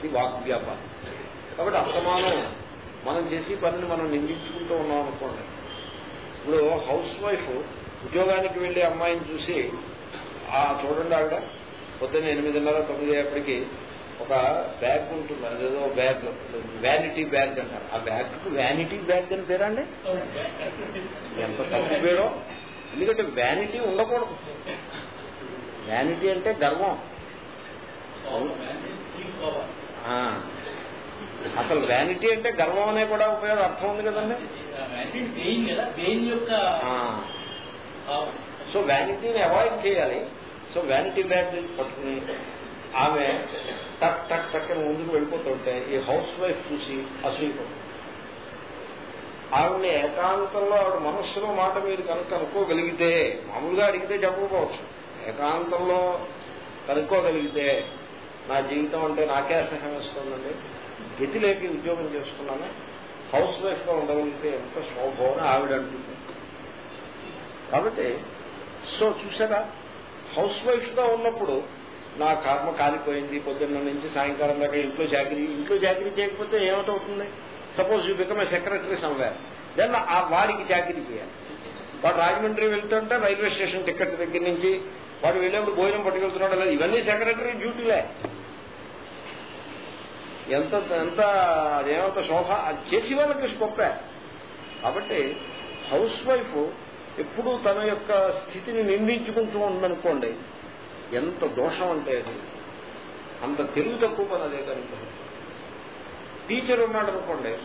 అది వాగ్వ్యాపారం కాబట్టి అసమానం మనం చేసే పనిని మనం నిందించుకుంటూ ఉన్నాం అనుకోండి. ఇప్పుడు హౌస్ వైఫ్ ఉద్యోగానికి వెళ్ళే అమ్మాయిని చూసి ఆ చూడండి ఆవిడ పొద్దున్న ఎనిమిదిన్నర తొమ్మిది అప్పటికి ఒక బ్యాగ్ ఉంటుంది. అదేదో బ్యాగ్ వ్యానిటీ బ్యాగ్ అంటారు. ఆ బ్యాగ్ వ్యానిటీ బ్యాగ్ అని పేరా అండి? ఎంత తప్పు పేరో. ఎందుకంటే వ్యానిటీ ఉండకూడదు. వ్యానిటీ అంటే గర్వం. అసలు వ్యానిటీ అంటే గర్వం అనే కూడా ఉపయోగం అర్థం ఉంది కదండి. సో వ్యానిటీని అవాయిడ్ చేయాలి. సో వ్యానిటీ బ్యాగ్ పట్టుకుని ఆమె టక్ టక్ టక్ అని ముందుకు వెళ్ళిపోతుంటే ఈ హౌస్ వైఫ్ చూసి అసూయపడుతుంది ఆవిడని ఏకాంతంలో ఆవిడ మనస్సులో మాట మీరు కనుక అనుకోగలిగితే మామూలుగా అడిగితే చెప్పకపోవచ్చు. ఏకాంతంలో కనుక్కోగలిగితే నా జీవితం అంటే నాకే అసహ్యం వేస్తుందండి. గతి లేక ఉద్యోగం చేసుకున్నాను. హౌస్ వైఫ్గా ఉండగలిగితే ఎంత శోభం ఆవిడ అంటుంది. కాబట్టి సో చూసారా హౌస్ వైఫ్గా ఉన్నప్పుడు నా కర్మ కాలిపోయింది. పొద్దున్న నుంచి సాయంకాలం దాకా ఇంట్లో చాకరీ ఇంట్లో చాకరీ చేయకపోతే ఏమిటవుతుంది suppose you become a secretary somewhere then ఆ వాడికి జాగ్రత్త చేయాలి. వాడు రాజమండ్రి వెళ్తుంటే రైల్వే స్టేషన్ టికెట్ దగ్గర నుంచి వాడు వెళ్ళేప్పుడు భోజనం పట్టుకెళ్తున్నాడు. ఇవన్నీ సెక్రటరీ డ్యూటీలే ఎంత ఎంత అదేమంత శోభ? అది చేసి వాళ్ళకి గొప్పే. కాబట్టి హౌస్ వైఫ్ ఎప్పుడూ తన యొక్క స్థితిని నిందించుకుంటూ ఉందనుకోండి ఎంత దోషం అంటే అది. అంత తెలుగు తక్కువ పని అదే కనుక టీచర్ ఉన్నాడు అనుకోండి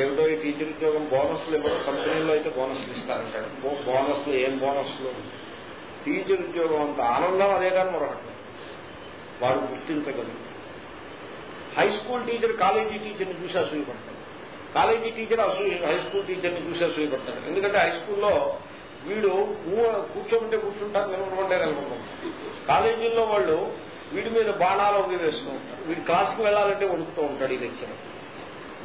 ఏమిటో ఈ టీచర్ ఉద్యోగం బోనస్లు ఇవ్వడం కంపెనీలో అయితే బోనస్లు ఇస్తారంటాడు. బో- బోనస్లు ఏం బోనస్లు? టీచర్ ఉద్యోగం అంత ఆనందం అదే కానీ మరొకటి. వారు గుర్తించగలరు హై స్కూల్ టీచర్ కాలేజీ టీచర్ని చూసి అసూయపడతాడు. కాలేజీ టీచర్ అసూయ హై స్కూల్ టీచర్ని చూసి అసూయపడతాడు. ఎందుకంటే హై స్కూల్లో వీడు కూ- కూర్చోమంటే కూర్చుంటారు నిలబడమంటే నిలబడుకుంటారు కాలేజీల్లో వాళ్ళు వీడి మీద బాణాలు అవి వేస్తూ ఉంటారు. వీడు క్లాస్కి వెళ్ళాలంటే వణుకుతూ ఉంటాడు ఈ లెక్చర్.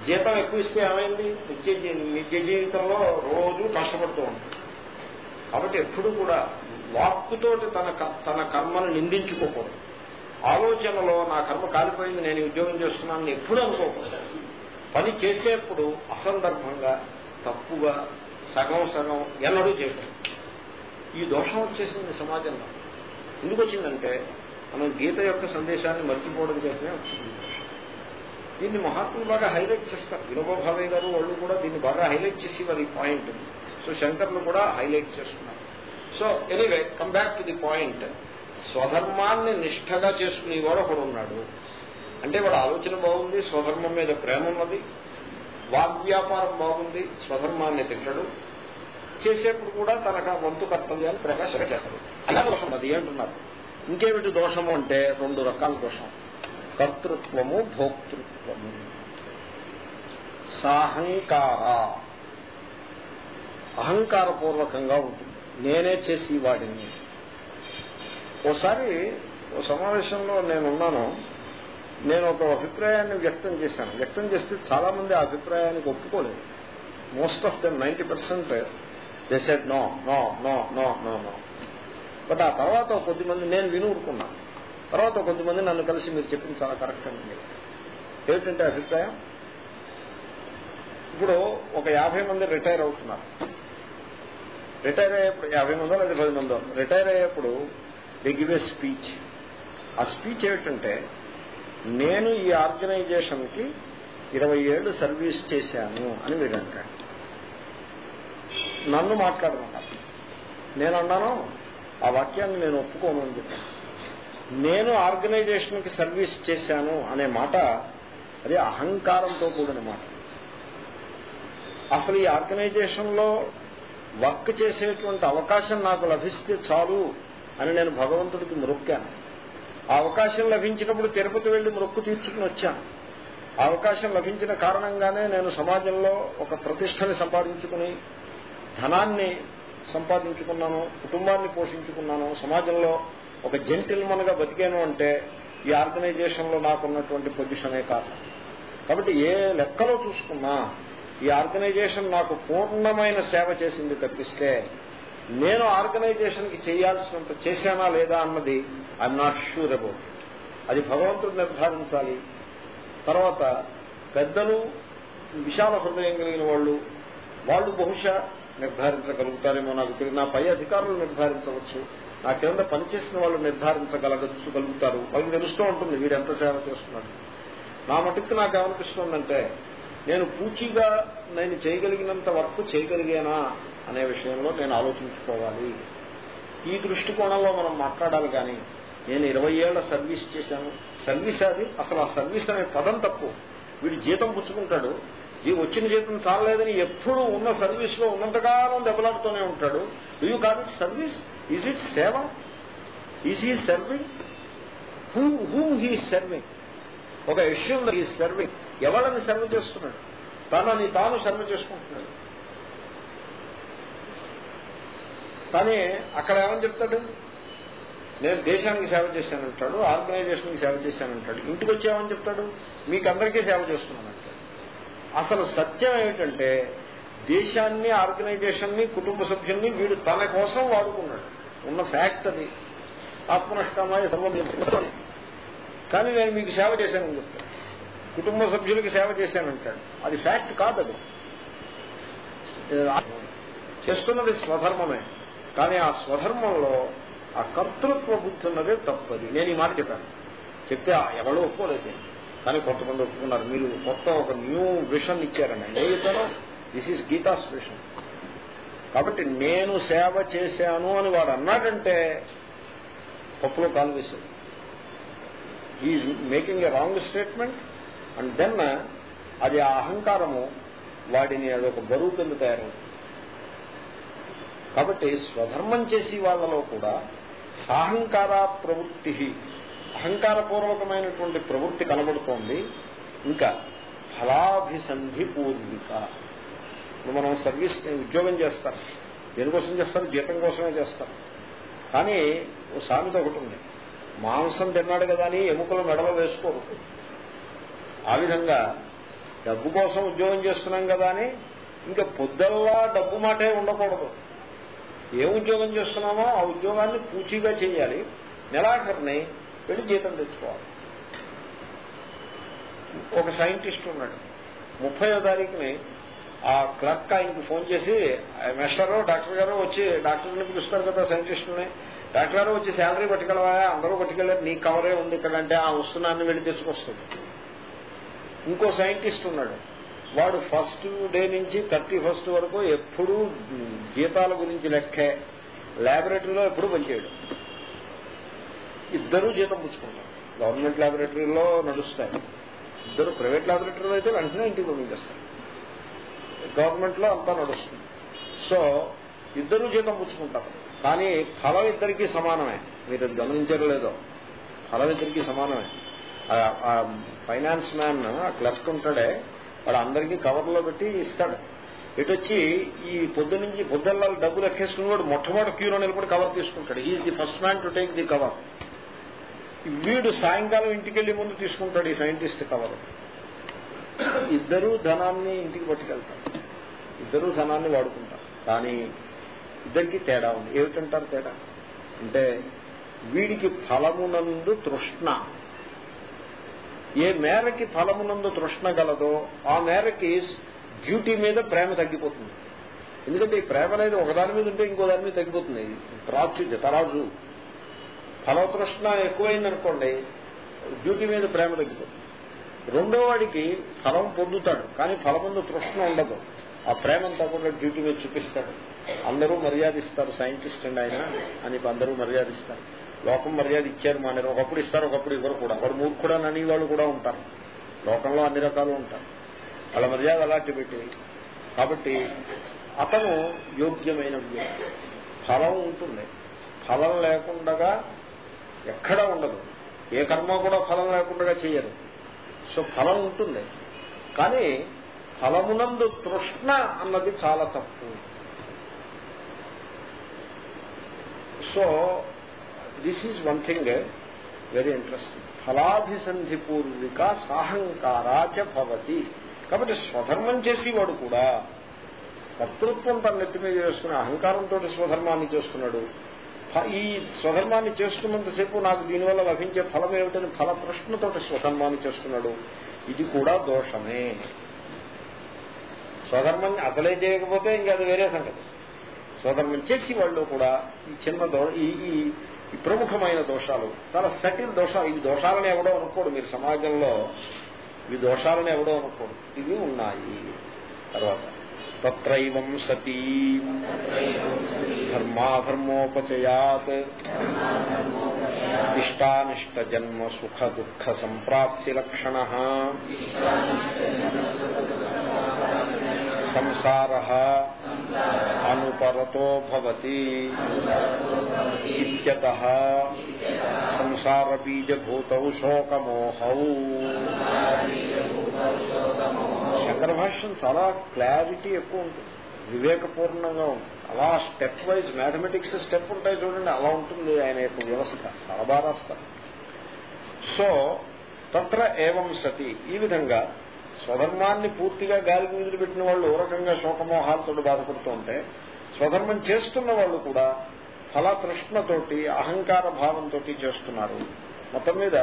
జీతం ఎక్కువ ఇస్తే ఏమైంది? నిత్య నిత్య జీవితంలో రోజు కష్టపడుతూ ఉంటాడు. కాబట్టి ఎప్పుడు కూడా వాక్కుతోటి తన క- తన కర్మను నిందించుకోకూడదు. ఆలోచనలో నా కర్మ కాలిపోయింది నేను ఉద్యోగం చేస్తున్నానని ఎప్పుడు అనుకోకుండా పని చేసేప్పుడు అసందర్భంగా తప్పుగా సగం సగం ఎన్నడూ చేయటం ఈ దోషం వచ్చేసింది సమాజంలో. ఎందుకు వచ్చిందంటే మనం గీత యొక్క సందేశాన్ని మర్చిపోవడం చేతనే వచ్చింది దీన్ని మహాత్ములు బాగా హైలైట్ చేస్తారు. వినోబాభావే గారు వాళ్ళు కూడా దీన్ని బాగా హైలైట్ చేసి వారి పాయింట్. సో శంకర్లు కూడా హైలైట్ చేస్తున్నారు. So anyway come back to the point. స్వధర్మాన్ని నిష్ఠగా చేసుకునేవాడు ఒకడు ఉన్నాడు అంటే వాడు ఆలోచన బాగుంది స్వధర్మం మీద ప్రేమ ఉన్నది వాగ్వ్యాపారం బాగుంది స్వధర్మాన్ని తిట్టడు చేసేప్పుడు కూడా తనకు ఆ వంతు కర్తవ్యాన్ని ప్రకాశం చేస్తాడు. అలా దోషం అది అంటున్నారు. ఇంకేమిటి దోషము అంటే రెండు రకాల దోషం. కర్తృత్వము భోక్తృత్వము. సాహంకార. అహంకారపూర్వకంగా ఉంటుంది. నేనే చేసి వాడిని. ఓసారి ఓ సమావేశంలో నేనున్నాను. నేను ఒక అభిప్రాయాన్ని వ్యక్తం చేశాను. వ్యక్తం చేస్తే చాలా మంది ఆ అభిప్రాయానికి ఒప్పుకోలేదు. Most of them ninety percent they said no no no no no no. But ఆ తర్వాత కొద్దిమంది నేను విని ఊరుకున్నాను తర్వాత కొద్దిమంది నన్ను కలిసి మీరు చెప్పింది చాలా కరెక్ట్ అండి ఏమిటంటే అభిప్రాయం? ఇప్పుడు ఒక యాభై మంది రిటైర్ అవుతున్నారు. రిటైర్ అయ్యేప్పుడు యాభై మందో లేదా పది మందో? రిటైర్ అయ్యేప్పుడు దే గివ్ ఏ స్పీచ్ ఆ స్పీచ్ ఏమిటంటే నేను ఈ ఆర్గనైజేషన్కి ఇరవై ఏళ్ళు సర్వీస్ చేశాను అని మీరు అంటాడు నన్ను మాట్లాడమన్నారు. నేను అన్నాను ఆ వాక్యాన్ని నేను ఒప్పుకోను అని చెప్పాను. నేను ఆర్గనైజేషన్కి సర్వీస్ చేశాను అనే మాట అది అహంకారంతో కూడిన మాట. అసలు ఈ ఆర్గనైజేషన్లో వర్క్ చేసేటువంటి అవకాశం నాకు లభిస్తే చాలు అని నేను భగవంతుడికి మొక్కాను ఆ అవకాశం లభించినప్పుడు తిరుపతి వెళ్ళి మొక్కు తీర్చుకుని వచ్చాను. ఆ అవకాశం లభించిన కారణంగానే నేను సమాజంలో ఒక ప్రతిష్టని సంపాదించుకుని ధనాన్ని సంపాదించుకున్నాను కుటుంబాన్ని పోషించుకున్నాను సమాజంలో ఒక జెంటిల్మన్గా బతికాను అంటే ఈ ఆర్గనైజేషన్లో నాకున్నటువంటి పొజిషనే కారణం కాబట్టి ఏ లెక్కలో చూసుకున్నా ఈ ఆర్గనైజేషన్ నాకు పూర్ణమైన సేవ చేసింది తప్పిస్తే నేను ఆర్గనైజేషన్కి చేయాల్సినంత చేశానా లేదా అన్నది ఐఎమ్ నాట్ షూర్ అబౌట్ అది భగవంతుడు నిర్ధారించాలి. తర్వాత పెద్దలు విశాల హృదయం కలిగిన వాళ్ళు వాళ్ళు బహుశా నిర్ధారించగలుగుతారేమో నాకు తెలియదు. నా పై అధికారులు నిర్ధారించవచ్చు. నా కింద పనిచేసిన వాళ్ళు నిర్ధారించగలగలుగుతారు వాళ్ళకి తెలుస్తూ ఉంటుంది వీడు ఎంత సేవ చేస్తున్నాడు. నా మటుకు నాకు ఏమనిపిస్తుందంటే నేను పూచిగా నేను చేయగలిగినంత వర్క్ చేయగలిగానా అనే విషయంలో నేను ఆలోచించుకోవాలి. ఈ దృష్టికోణంలో మనం మాట్లాడాలి కానీ నేను ఇరవై ఏళ్ళ సర్వీస్ చేశాను. సర్వీస్ అది అసలు ఆ సర్వీస్ అనే పదం తప్పు. వీడు జీతం పుచ్చుకుంటాడు. ఈ వచ్చిన జీతం చాలలేదని ఎప్పుడు ఉన్న సర్వీస్లో ఉన్నంతకాలం దెబ్బలాడుతూనే ఉంటాడు. Do you call it service is it సేవ? Is he serving who who he serving ఒక విషయం ఈ సర్వింగ్ ఎవరిని సర్వ్ చేస్తున్నాడు? తనని తాను సర్వ్ చేసుకుంటున్నాడు. తనే అక్కడ ఏమని చెప్తాడు? నేను దేశానికి సేవ చేశానంటాడు ఆర్గనైజేషన్కి సేవ చేశానంటాడు ఇంటికి వచ్చామని చెప్తాడు? మీకందరికీ సేవ చేస్తున్నానంటాడు అసలు సత్యం ఏమిటంటే దేశాన్ని ఆర్గనైజేషన్ని కుటుంబ సభ్యుల్ని వీడు తన కోసం వాడుకున్నాడు. ఉన్న ఫ్యాక్ట్ అది. ఆత్మనష్టమయ సర్వం కానీ నేను మీకు సేవ చేశానని చెప్తాను. కుటుంబ సభ్యులకి సేవ చేశానంటాడు. అది ఫ్యాక్ట్ కాదు అది చేస్తున్నది స్వధర్మమే. కానీ ఆ స్వధర్మంలో ఆ కర్తృత్వ బుద్ధి ఉన్నదే తప్పది. నేను ఈ మాట చెప్పాను. చెప్తే ఎవరో ఒప్పుకోలేదు. కానీ కొంతమంది ఒప్పుకున్నారు. మీరు కొత్త ఒక న్యూ విషన్ ఇచ్చారండి నేను చెప్పాను దిస్ ఈస్ గీతాస్ విషన్ కాబట్టి నేను సేవ చేశాను అని వాడు అన్నాడంటే పప్పులో కాలు వేశాడు he making a wrong statement and then uh, అది ఆ అహంకారము వాడిని అదొక బరువు కింద తయారవుతుంది. కాబట్టి స్వధర్మం చేసి వాళ్ళలో కూడా సాహంకార ప్రవృత్తి అహంకారపూర్వకమైనటువంటి ప్రవృత్తి కనబడుతోంది. ఇంకా ఫలాభిసంధి పూర్విక. మనం సర్వీస్ ఉద్యోగం చేస్తారు దేనికోసం చేస్తారు? జీతం కోసమే చేస్తారు. కానీ ఓ సామెత ఒకటి ఉంది. మాంసం తిన్నాడు కదా అని ఎముకలు మెడలో వేసుకోరు. ఆ విధంగా డబ్బు కోసం ఉద్యోగం చేస్తున్నాం కదా అని ఇంకా పొద్దల్లా డబ్బు మాటే ఉండకూడదు. ఏ ఉద్యోగం చేస్తున్నామో ఆ ఉద్యోగాన్ని పూచీగా చేయాలి. నెలాఖరిని వెళ్ళి జీతం తెచ్చుకోవాలి. ఒక సైంటిస్ట్ ఉన్నాడు. ముప్పయో తారీఖుని ఆ క్లర్క్ ఆయనకి ఫోన్ చేసి మెస్టరో డాక్టర్ గారు వచ్చి డాక్టర్ని పిలుస్తారు కదా సైంటిస్టుని డాక్టర్ గారు వచ్చి శాలరీ పట్టుకెళ్ళవా? అందరూ పట్టుకెళ్ళారు. నీ కవరే ఉంది ఇక్కడ అంటే ఆ వస్తున్నాన్ని వెళ్ళి తెచ్చుకొస్తుంది ఇంకో సైంటిస్ట్ ఉన్నాడు. వాడు ఫస్ట్ డే నుంచి థర్టీ ఫస్ట్ వరకు ఎప్పుడూ జీతాల గురించి లెక్కే. ల్యాబొరేటరీలో ఎప్పుడూ పనిచేయడు. ఇద్దరూ జీతం పుచ్చుకుంటారు. గవర్నమెంట్ ల్యాబొరేటరీలో నడుస్తాయి. ఇద్దరు ప్రైవేట్ ల్యాబొరేటరీలో అయితే వెంటనే ఇంటికి పంపించేస్తారు. గవర్నమెంట్లో అంతా నడుస్తుంది. సో ఇద్దరు జీతం పుచ్చుకుంటారు. కానీ ఫలం ఇద్దరికీ సమానమే. మీరు గమనించడం లేదో. ఫలం ఇద్దరికీ సమానమే. ఆ ఫైనాన్స్ మ్యాన్ ఆ క్లర్క్ ఉంటాడే వాడు అందరికీ కవర్లో పెట్టి ఇస్తాడు. ఇటొచ్చి ఈ పొద్దు నుంచి పొద్దున్న డబ్బులు ఎక్కేసుకుని వాడు మొట్టమొదటి క్యూలో నిలబడి కవర్ తీసుకుంటాడు. Is the first man to take the cover వీడు సాయంకాలం ఇంటికి వెళ్ళి ముందు తీసుకుంటాడు ఈ సైంటిస్ట్ కవర్. ఇద్దరూ ధనాన్ని ఇంటికి పట్టుకెళ్తారు. ఇద్దరూ ధనాన్ని వాడుకుంటారు. కానీ ఇద్దరికి తేడా ఉంది. ఏమిటంటారు తేడా? అంటే వీడికి ఫలమునందు తృష్ణ. ఏ మేరకి ఫలమునందు తృష్ణ గలదో ఆ మేరకి డ్యూటీ మీద ప్రేమ తగ్గిపోతుంది. ఎందుకంటే ఈ ప్రేమ అనేది ఒకదాని మీద ఉంటే ఇంకో దాని మీద తగ్గిపోతుంది. ప్రాచుర్య తరాజు ఫలతృష్ణ ఎక్కువైందనుకోండి డ్యూటీ మీద ప్రేమ తగ్గిపోతుంది. రెండో వాడికి ఫలం పొందుతాడు కానీ ఫలముందు తృష్ణ ఉండదు. ఆ ప్రేమంతా కూడా డ్యూటీ మీద చూపిస్తాడు. అందరూ మర్యాదిస్తారు సైంటిస్ట్ అండి ఆయన అని అందరూ మర్యాదిస్తారు. లోకం మర్యాద ఇచ్చారు మానేరు ఒకప్పుడు ఇస్తారు ఒకప్పుడు ఇవ్వరు కూడా. వాడు మూర్ఖుడా అని వాళ్ళు కూడా ఉంటారు. లోకంలో అన్ని రకాలు ఉంటారు. వాళ్ళ మర్యాద అలాంటి పెట్టి కాబట్టి అతను యోగ్యమైన వ్యక్తి. ఫలం ఉంటుంది. ఫలం లేకుండా ఎక్కడా ఉండదు. ఏ కర్మ కూడా ఫలం లేకుండా చేయరు సో ఫలం ఉంటుంది. కానీ ఫలమునందు తృష్ణ అన్నది చాలా తప్పు. So this is one thing very interesting ఫలాభిసంధి పూర్విక సాహంకారాచ భవతి కాబట్టి స్వధర్మం చేసేవాడు కూడా కర్తృత్వం తన నెత్తి మీద చేసుకుని అహంకారంతో స్వధర్మాన్ని చేసుకున్నాడు ఈ స్వధర్మాన్ని చేస్తున్నంతసేపు నాకు దీనివల్ల లభించే ఫలం ఏమిటని ఫల ప్రశ్నతోటి స్వధర్మాన్ని చేసుకున్నాడు ఇది కూడా దోషమే స్వధర్మం అసలే చేయకపోతే ఇంకా అది వేరే సంగతి స్వధర్మం చేసి వాళ్ళు కూడా ఈ చిన్న దో ఈ ఈ ప్రముఖమైన దోషాలు. చాలా సటిల్ దోషాలు. ఇవి దోషాలని ఎవడో అనుకోడు. మీరు సమాజంలో ఇవి దోషాలని ఎవడో అనుకోడు. ఇవి ఉన్నాయి. తర్వాత తత్రైవం సతీ. ధర్మాధర్మోపచయాత్. ఇష్టానిష్ట జన్మ సుఖ దుఃఖ సంప్రాప్తి లక్షణ. సంసార అనుపరతో భవతి ఇత్యతః. సంసారబీజభూతౌ శోకమోహౌ. శంకర భాష్యం చాలా క్లారిటీ ఎక్కువ ఉంటుంది. వివేకపూర్ణంగా ఉంటుంది. అలా స్టెప్ వైజ్ మ్యాథమెటిక్స్ స్టెప్ ఉంటాయి చూడండి అలా ఉంటుంది ఆయన యొక్క వ్యవస్థ. చాలా బాగా రాస్తారు. సో తత్ర ఏవం సతి. ఈ విధంగా స్వధర్మాన్ని పూర్తిగా గాలికి విధులు పెట్టిన వాళ్ళు ఓ రకంగా శోకమోహాలతో బాధపడుతూ ఉంటే స్వధర్మం చేస్తున్న వాళ్ళు కూడా ఫలతృష్ణతోటి అహంకార భావంతో చేస్తున్నారు. మొత్తం మీద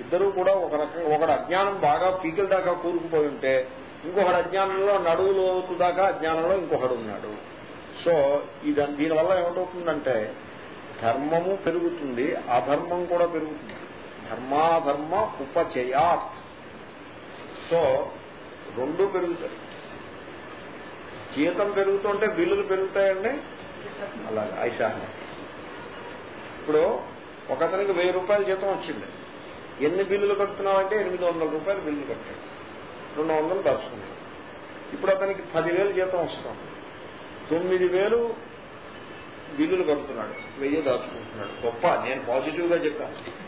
ఇద్దరూ కూడా ఒక రకంగా ఒకడు అజ్ఞానం బాగా పీకిల దాకా కూరుకుపోయి ఉంటే ఇంకొకడు అజ్ఞానంలో నడువులు దాకా అజ్ఞానంలో ఇంకొకడు ఉన్నాడు. సో ఇది దీనివల్ల ఏమిటవుతుందంటే ధర్మము పెరుగుతుంది అధర్మం కూడా పెరుగుతుంది. ధర్మాధర్మ ఉపచయాత్. సో రెండు పెరుగుతాయి. జీతం పెరుగుతుంటే బిల్లులు పెరుగుతాయండి? అలాగే ఐశాహ్యం. ఇప్పుడు ఒకతనికి వెయ్యి రూపాయల జీతం వచ్చింది. ఎన్ని బిల్లులు కడుతున్నామంటే ఎనిమిది వందల రూపాయలు బిల్లులు కట్టాడు. రెండు వందలు దాచుకున్నాడు. ఇప్పుడు అతనికి పదివేలు జీతం వస్తుంది. తొమ్మిది వేలు బిల్లులు కడుతున్నాడు. వెయ్యి దాచుకుంటున్నాడు. గొప్ప నేను పాజిటివ్గా చెప్పాను.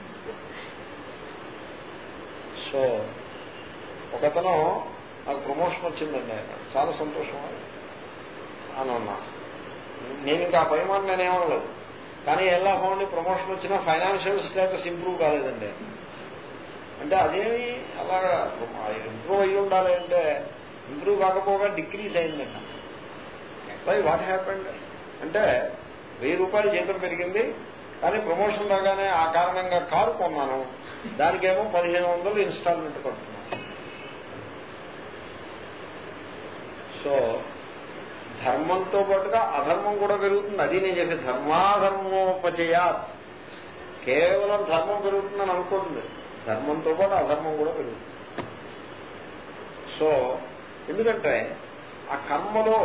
సో ఒకతను నాకు ప్రమోషన్ వచ్చిందండి. ఆయన చాలా సంతోషం అని అన్నా. నేను ఇంకా ఆ పరిమాణం నేనేమనలేదు కానీ ఎలా ఫోన్ ప్రమోషన్ వచ్చినా ఫైనాన్షియల్ స్టేటస్ ఇంప్రూవ్ కాలేదండి. అంటే అదేమి అలాగా ఇంప్రూవ్ అయ్యి ఉండాలి అంటే ఇంప్రూవ్ కాకపోగా డిక్రీజ్ అయిందండి. వై వాట్ హ్యాపెండ్ అంటే వెయ్యి రూపాయలు జీతం పెరిగింది. కానీ ప్రమోషన్ రాగానే ఆ కారణంగా కారు కొన్నాను. దానికేమో పదిహేను వందలు ఇన్స్టాల్మెంట్ కడుతున్నాను సో ధర్మంతో పాటుగా అధర్మం కూడా పెరుగుతుంది. అది నేను చెప్పి ధర్మాధర్మోపచయా కేవలం ధర్మం పెరుగుతుందని అనుకోండి ధర్మంతో పాటు అధర్మం కూడా పెరుగుతుంది. సో ఎందుకంటే ఆ కర్మలో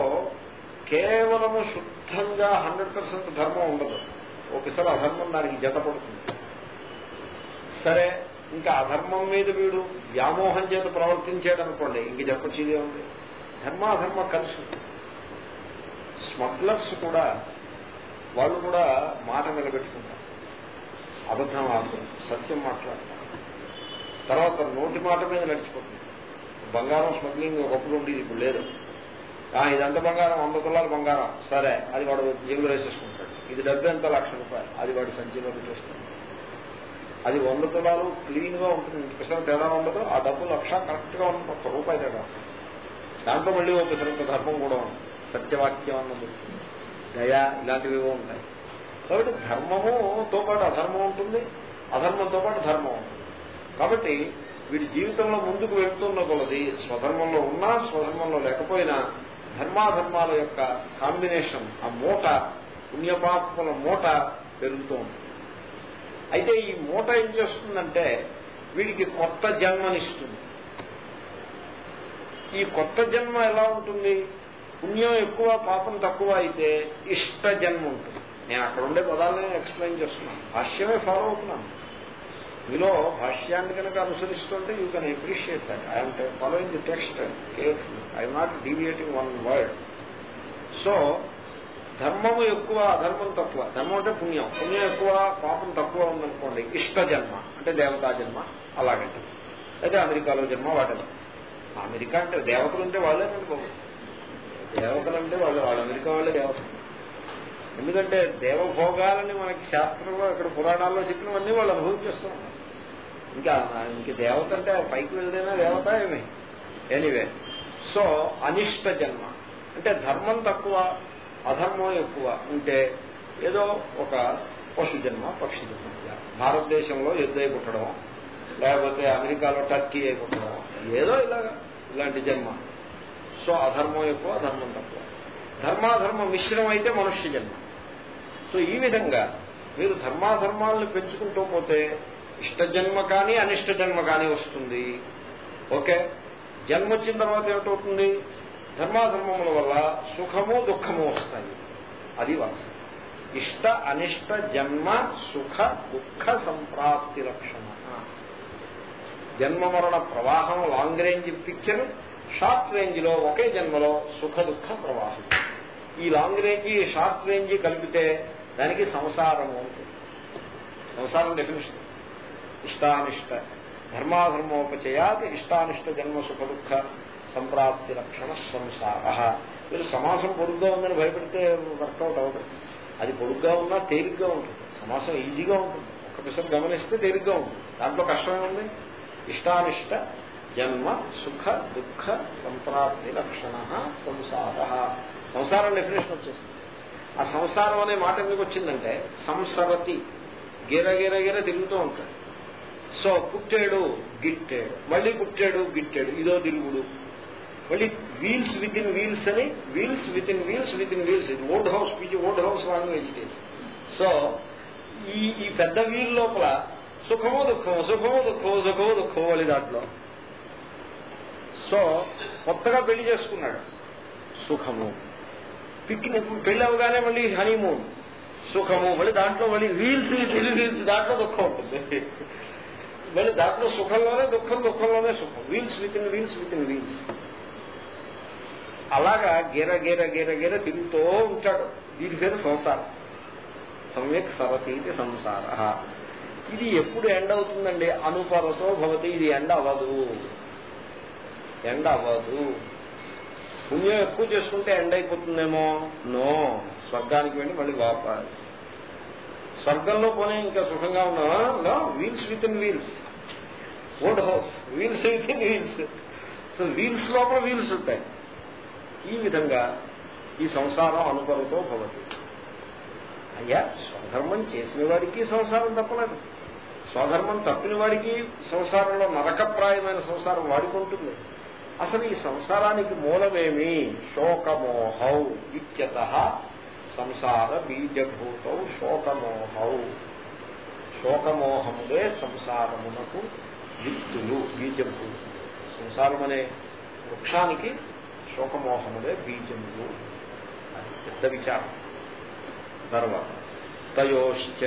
కేవలము శుద్ధంగా హండ్రెడ్ పర్సెంట్ ధర్మం ఉండదు. ఒకసారి అధర్మం దానికి జతపడుతుంది సరే ఇంకా అధర్మం మీద వీడు వ్యామోహం చేత ప్రవర్తించాడనుకోండి ఇంక చెప్పచ్చేదే ఉంది. ధర్మాధర్మ కలిసి స్మగ్లర్స్ కూడా వాళ్ళు కూడా మాట నిలబెట్టుకుంటారు. అబద్ధం ఆడతారు సత్యం మాట్లాడతారు. తర్వాత నోటి మాట మీద నడిచిపోతుంది. బంగారం స్మగ్లింగ్ ఒకప్పుడు ఉండేది ఇప్పుడు లేదు. ఆ, ఇదంతా బంగారం వంద తులాలు బంగారం. సరే అది వాడు జేబులో వేసేసుకుంటాడు. ఇది డబ్బు ఎంత? లక్ష రూపాయలు. అది వాడు సంచిలో పెట్టేసుకుంటాడు. అది వంద తులాలు క్లీన్గా ఉంటుంది ఇంకొకసారి తేడా ఉండదు. ఆ డబ్బు లక్ష కరెక్ట్గా ఉంటుంది ఒక్క రూపాయి తేడా దాంట్లో మళ్ళీ ఒక పెద్ద ధర్మం కూడా ఉంది సత్యవాక్యం అన్నది. దయ ఇలాంటివివో ఉంటాయి. కాబట్టి ధర్మముతో పాటు అధర్మం ఉంటుంది. అధర్మంతో పాటు ధర్మం ఉంటుంది. కాబట్టి వీడి జీవితంలో ముందుకు వెళ్తున్న కొలది స్వధర్మంలో ఉన్నా స్వధర్మంలో లేకపోయినా ధర్మాధర్మాల యొక్క కాంబినేషన్ ఆ మూట పుణ్యపాపముల మూట పెరుగుతూ ఉంటుంది. అయితే ఈ మూట ఏం చేస్తుందంటే వీడికి కొత్త జన్మనిస్తుంది. ఈ కొత్త జన్మ ఎలా ఉంటుంది? పుణ్యం ఎక్కువ పాపం తక్కువ అయితే ఇష్ట జన్మ ఉంటుంది. నేను అక్కడ ఉండే పదాలని ఎక్స్ప్లెయిన్ చేస్తున్నాను. భాష్యమే ఫాలో అవుతున్నాను. మీలో భాష్యాన్ని కనుక అనుసరిస్తుంటే you can appreciate that I'm following the text careful I'm not deviating one word so ధర్మము ఎక్కువ అధర్మం తక్కువ. ధర్మం అంటే పుణ్యం. పుణ్యం ఎక్కువ పాపం తక్కువ ఉందనుకోండి. ఇష్ట జన్మ. అంటే దేవతా జన్మ. అలాగంటే అయితే అమెరికాలో జన్మ వాటది అమెరికా అంటే దేవతలు ఉంటే వాళ్ళేనండి బాబు. దేవతలు అంటే వాళ్ళు వాళ్ళు అమెరికా వాళ్ళే దేవతలు. ఎందుకంటే దేవభోగాలని మనకి శాస్త్రంలో ఇక్కడ పురాణాల్లో చెప్పినవన్నీ వాళ్ళు అనుభవించేస్తాం ఇంకా ఇంక దేవత అంటే పైకి వెళ్ళినా దేవత ఏమి? ఎనీవే సో అనిష్ట జన్మ. అంటే ధర్మం తక్కువ అధర్మం ఎక్కువ ఉంటే ఏదో ఒక పశు జన్మ పక్షి జన్మ. భారతదేశంలో ఎద్దై పుట్టడం లేకపోతే అమెరికాలో టర్కీ అయిపోతాం ఏదో ఇలాగా ఇలాంటి జన్మ. సో అధర్మం ఎక్కువ ధర్మం తక్కువ. ధర్మాధర్మ మిశ్రం అయితే మనుష్య జన్మ. సో ఈ విధంగా మీరు ధర్మాధర్మాలను పెంచుకుంటూ పోతే ఇష్ట జన్మ కానీ అనిష్ట జన్మ కానీ వస్తుంది. ఓకే? జన్మ వచ్చిన తర్వాత ఏమిటవుతుంది? ధర్మాధర్మముల వల్ల సుఖము దుఃఖము వస్తాయి. అది వాస్తవం. ఇష్ట అనిష్ట జన్మ సుఖ దుఃఖ సంప్రాప్తి లక్షణం జన్మ మరణ ప్రవాహం లాంగ్ రేంజ్ పిక్చర్ షార్ట్ రేంజ్లో ఒకే జన్మలో సుఖ దుఃఖ ప్రవాహం. ఈ లాంగ్ రేంజ్ షార్ట్ రేంజ్ కలిపితే దానికి సంసారము ఉంటుంది సంసారం డెఫినేషన్ ఇష్టానిష్ట ధర్మాధర్మోపచయాత్ ఇష్టానిష్ట జన్మ సుఖ దుఃఖ సంప్రాప్తి లక్షణ సంసార. మీరు సమాసం పొడుగ్గా ఉందని భయపడితే వర్కౌట్ అవ్వదు. అది పొడుగ్గా ఉన్నా తేలిగ్గా ఉంటుంది. సమాసం ఈజీగా ఉంటుంది. ఒక్కసారి గమనిస్తే తేలిగ్గా ఉంటుంది. దాంట్లో కష్టమే ఉంది ఇష్టానిష్ట జన్మ సుఖ దుఃఖ సంప్రాప్తి లక్షణ సంసార. సంసారం డెఫినేషన్ వచ్చేస్తుంది ఆ సంసారం అనే మాట ఎందుకు వచ్చిందంటే సంసరతి. గిర గిర గిర తిరుగుతూ ఉంటాడు. సో పుట్టాడు గిట్టాడు. మళ్ళీ పుట్టాడు గిట్టాడు. ఇదో తిరుగుడు. మళ్ళీ వీల్స్ విత్ ఇన్ వీల్స్ అని wheels within wheels within wheels ఇది ఓల్డ్ హౌస్ పిచ్చి ఓల్డ్ హౌస్ లాంగ్వేజ్ ఇది సో ఈ ఈ పెద్ద వీల్ లోపల సుఖము దుఃఖము సుఖము దుఃఖము సుఖము దుఃఖము అని దాంట్లో. సో కొత్తగా పెళ్ళి చేసుకున్నాడు. సుఖము. పిక్నిక్ పెళ్ళి అవగానే మళ్ళీ హనీమూన్. సుఖము. మళ్ళీ దాంట్లో మళ్ళీ వీల్స్ తిరిగి వీల్స్ దాంట్లో దుఃఖం ఉంటుంది. మళ్ళీ దాంట్లో సుఖంలోనే దుఃఖం దుఃఖంలోనే సుఖం. Wheels within wheels within wheels అలాగా గిర గిర గిర గిర తిరుగుతూ ఉంటాడు. దీని పేరు సంసారం. సమ్యక్ సరతీతి సంసార. ఇది ఎప్పుడు ఎండ్ అవుతుందండి? అనుపరతో భవతి ఇది ఎండ అవ్వదు. ఎండ అవ్వదు. పుణ్యం ఎక్కువ చేసుకుంటే ఎండ్ అయిపోతుందేమో? నో. స్వర్గానికి వెళ్ళి మళ్ళీ వాపాలి స్వర్గంలో పోనీ ఇంకా సుఖంగా ఉన్నా wheels within wheels. Old house. Wheels within wheels. So wheels లోపల వీల్స్ ఉంటాయి. ఈ విధంగా ఈ సంసారం అనుపరతో భవతి. అయ్యా స్వధర్మం చేసిన వాడికి సంసారం తప్పలేదు. స్వధర్మం తప్పిన వాడికి సంసారంలో నరకప్రాయమైన సంసారం వాడుకుంటుంది అసలు ఈ సంసారానికి మూలమేమి? శోకమోహౌ ఇత్యత సంసార బీజభూతౌ శోకమోహౌ. శోకమోహములే సంసారమునకు విత్తులు బీజభూతులు. సంసారం అనే వృక్షానికి శోకమోహములే బీజములు పెద్ద విచారం. తర్వాత తయోశ్చ.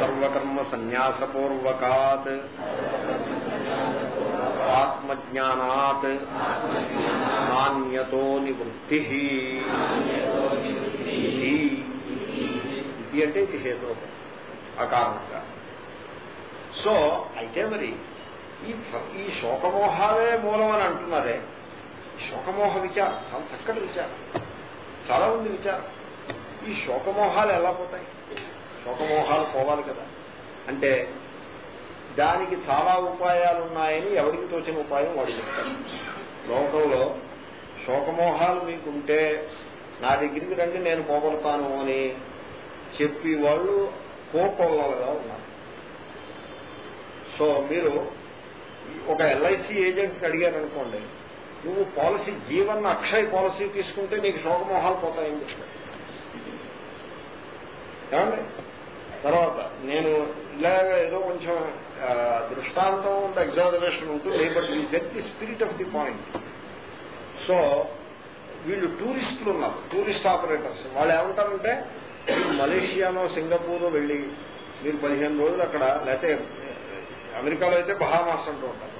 సర్వకర్మ సన్యాసపూర్వకాత్. ఆత్మజ్ఞానాత్. నాణ్యతో నివృత్తి. ఇది అంటే ఇది హేతు ఆ కారణంగా సో అయితే మరి ఈ ఈ శోకమోహాలే మూలం అని అంటున్నారే శోకమోహ విచారం చాలా చక్కటి విచారం. చాలా ఉంది విచారం. ఈ శోకమోహాలు ఎలా పోతాయి? శోకమోహాలు పోవాలి కదా. అంటే దానికి చాలా ఉపాయాలు ఉన్నాయని ఎవరికి తోచిన ఉపాయం వాడు చెప్తారు లోకంలో శోకమోహాలు మీకుంటే నా దగ్గరికి రండి నేను పోగొడతాను అని చెప్పి వాళ్ళు కోకొల్లలుగా ఉన్నారు. సో మీరు ఒక ఎల్ఐసి ఏజెంట్ని అడిగారనుకోండి నువ్వు పాలసీ జీవన్ అక్షయ్ పాలసీ తీసుకుంటే నీకు శోకమోహాలు పోతాయని చెప్తాడు ఏమండి? తర్వాత నేను ఇలాగ ఏదో కొంచెం దృష్టాంతం ఉంటే ఎగ్జామినేషన్ ఉంటుంది but we get the spirit of the point. So వీళ్ళు టూరిస్టులు ఉన్నారు టూరిస్ట్ ఆపరేటర్స్. వాళ్ళు ఏమంటారంటే మలేషియానో సింగపూర్ వెళ్ళి మీరు పదిహేను రోజులు అక్కడ లేకపోతే అమెరికాలో అయితే బహామాస్ అంటూ ఉంటారు.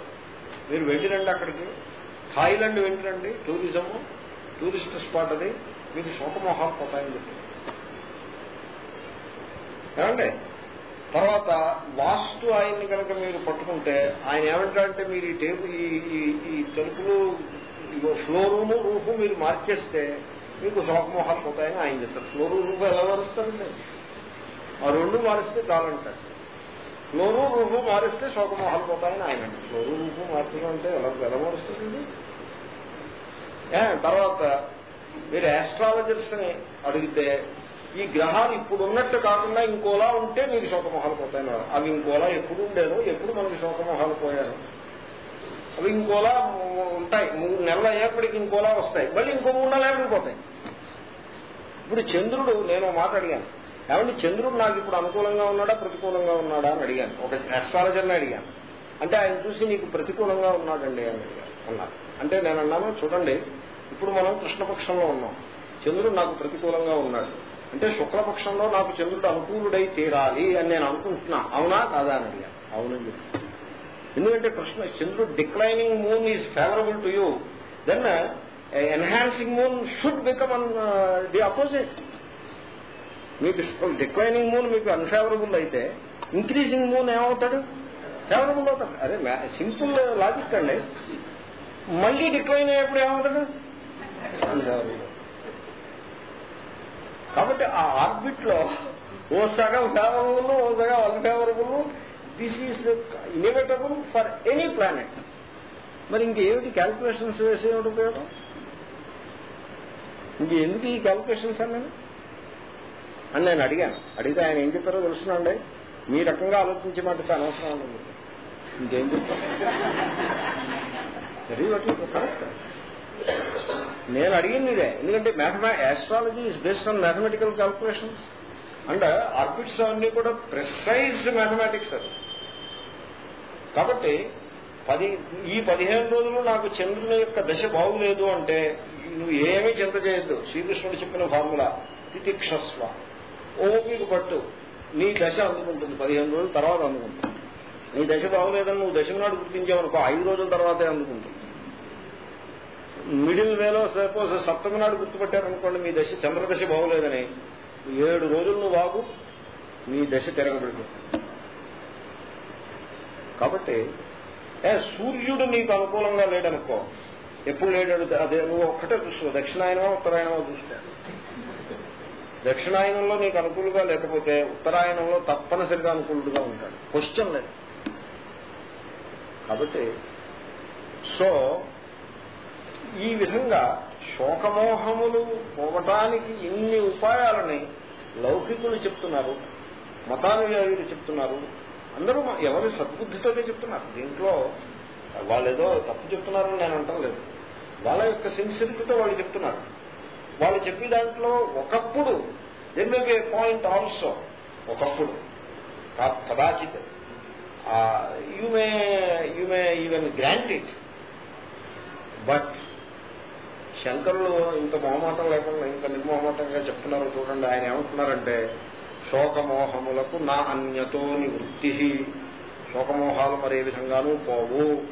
మీరు వెళ్ళిరండి అక్కడికి. థాయిలాండ్ వెళ్ళిరండి టూరిజము టూరిస్ట్ స్పాట్ అది. మీకు శోకమోహాలు పోతాయని చెప్పి ఏమండి? తర్వాత వాస్తు ఆయన్ని కనుక మీరు పట్టుకుంటే ఆయన ఏమంటారంటే మీరు ఈ టేబుల్ ఈ ఈ తలుపులు ఫ్లోరూము రూఫ్ మీరు మార్చేస్తే మీకు శోకమోహాలు పోతాయని ఆయన చెప్తారు ఫ్లోర్ రూఫ్ ఎలా మారుస్తారండి? ఆ రెండు మారిస్తే చాలంటారు. ఫ్లోరు రూఫ్ మారిస్తే శోకమోహాలు పోతాయని ఆయన ఫ్లోరు రూఫ్ మార్చడం అంటే ఎలా ఎలా మారుస్తుందండి తర్వాత మీరు ఆస్ట్రాలజర్స్ని అడిగితే ఈ గ్రహాలు ఇప్పుడు ఉన్నట్టు కాకుండా ఇంకోలా ఉంటే మీకు శోకమోహాలు పోతాయి అవి ఇంకోలా ఎప్పుడు ఉండేను ఎప్పుడు మనకి శోకమోహాలు పోయారు అవి ఇంకోలా ఉంటాయి. మూడు నెలలు అయ్యేప్పటికి ఇంకోలా వస్తాయి. మళ్ళీ ఇంకో మూడు నెలలు అయ్యేప్పటికి పోతాయి? ఇప్పుడు చంద్రుడు నేను ఒక మాట అడిగాను. ఏమంటే చంద్రుడు నాకు ఇప్పుడు అనుకూలంగా ఉన్నాడా ప్రతికూలంగా ఉన్నాడా అని అడిగాను. ఒక ఆస్ట్రాలజర్ని అడిగాను. అంటే ఆయన చూసి నీకు ప్రతికూలంగా ఉన్నాడండి అని అడిగాను. అన్నారు. అంటే నేను అన్నాను చూడండి ఇప్పుడు మనం కృష్ణపక్షంలో ఉన్నాం. చంద్రుడు నాకు ప్రతికూలంగా ఉన్నాడు. అంటే శుక్లపక్షంలో నాకు చంద్రుడు అనుకూలుడై తీరాలి అని నేను అనుకుంటున్నా. అవునా కాదా అని అడిగాను. అవునని చెప్పి ఎందుకంటే కృష్ణ చంద్రుడు declining moon is favourable to you then enhancing moon should become the opposite మీకు డిక్లైనింగ్ మూన్ మీకు అన్ఫేవరబుల్ అయితే ఇంక్రీజింగ్ మూన్ ఏమవుతాడు? ఫేవరబుల్ అవుతాడు. అదే సింపుల్ లాజిక్ అండి. మళ్ళీ డిక్లైన్ అయ్యేప్పుడు ఏమవుతాడు? అన్ఫేవరబుల్ కాబట్టి ఆ ఆర్బిట్లో ఓ సగం ఫేవరబుల్ ఓ సగం unfavourable this is inevitable for any planet మరి ఇంకేమిటి క్యాల్కులేషన్స్ వేసే ఉపయోగం? ఇంక ఎందుకు ఈ క్యాల్కులేషన్స్ అని నేను అని నేను అడిగాను. అడిగితే ఆయన ఏం చెప్పారో తెలుసునండి. మీ రకంగా ఆలోచించి మాట అనవసరం ఉంది ఇంకేం చెప్తాను వెరీ కరెక్ట్ నేను అడిగింది ఇదే. ఎందుకంటే మ్యాథమె astrology is based on mathematical calculations and orbits అన్ని కూడా ప్రిసైజ్డ్ మ్యాథమెటిక్స్ అది కాబట్టి పది ఈ పదిహేను రోజులు నాకు చంద్రుని యొక్క దశ బాగులేదు అంటే నువ్వు ఏమీ చింత చేయొద్దు. శ్రీకృష్ణుడు చెప్పిన ఫార్ములా తితిక్షస్వ. ఓపిక పట్టు. నీ దశ అందుకుంటుంది. పదిహేను రోజుల తర్వాత అందుకుంటుంది. నీ దశ బాగులేదని నువ్వు దశ నాడు గుర్తించావనుకో ఐదు రోజుల తర్వాతే అందుకుంటుంది. మిడిల్ వేలో సపోజ్ సప్తమి నాడు గుర్తుపట్టారనుకోండి మీ దశ చంద్రదశ బాగులేదని. ఏడు రోజులు నువ్వు బాగు మీ దశ తిరగబెడుతుంది కాబట్టి ఏ సూర్యుడు నీకు అనుకూలంగా లేడనుకో ఎప్పుడు లేడాడు? అదే నువ్వు ఒక్కటే చూసుకో. దక్షిణాయనమో ఉత్తరాయణమో చూసుకో. దక్షిణాయనంలో నీకు అనుకూలంగా లేకపోతే ఉత్తరాయణంలో తప్పనిసరిగా అనుకూలుగా ఉంటాడు. క్వశ్చన్ లేదు. కాబట్టి సో ఈ విధంగా శోకమోహములు పోవటానికి ఇన్ని ఉపాయాలని లౌకికులు చెప్తున్నారు మతానుయాయులు చెప్తున్నారు అందరూ ఎవరి సద్బుద్ధితోనే చెప్తున్నారు. దీంట్లో వాళ్ళు ఏదో తప్పు చెప్తున్నారని నేను అంటం లేదు. వాళ్ళ యొక్క సిన్సిరిటీతో వాళ్ళు చెప్తున్నారు. వాళ్ళు చెప్పే దాంట్లో ఒకప్పుడు then may be point also ఒకప్పుడు కదాచిత్ you may you may even grant it but శంకరులు ఇంత మొహమాటం లేకుండా ఇంత నిర్మోహమాటంగా చెప్తున్నారు చూడండి. ఆయన ఏమంటున్నారంటే శోకమోహములకు నా అన్యతో నివృత్తి. శోకమోహాలు మరే విధంగానూ పోవు.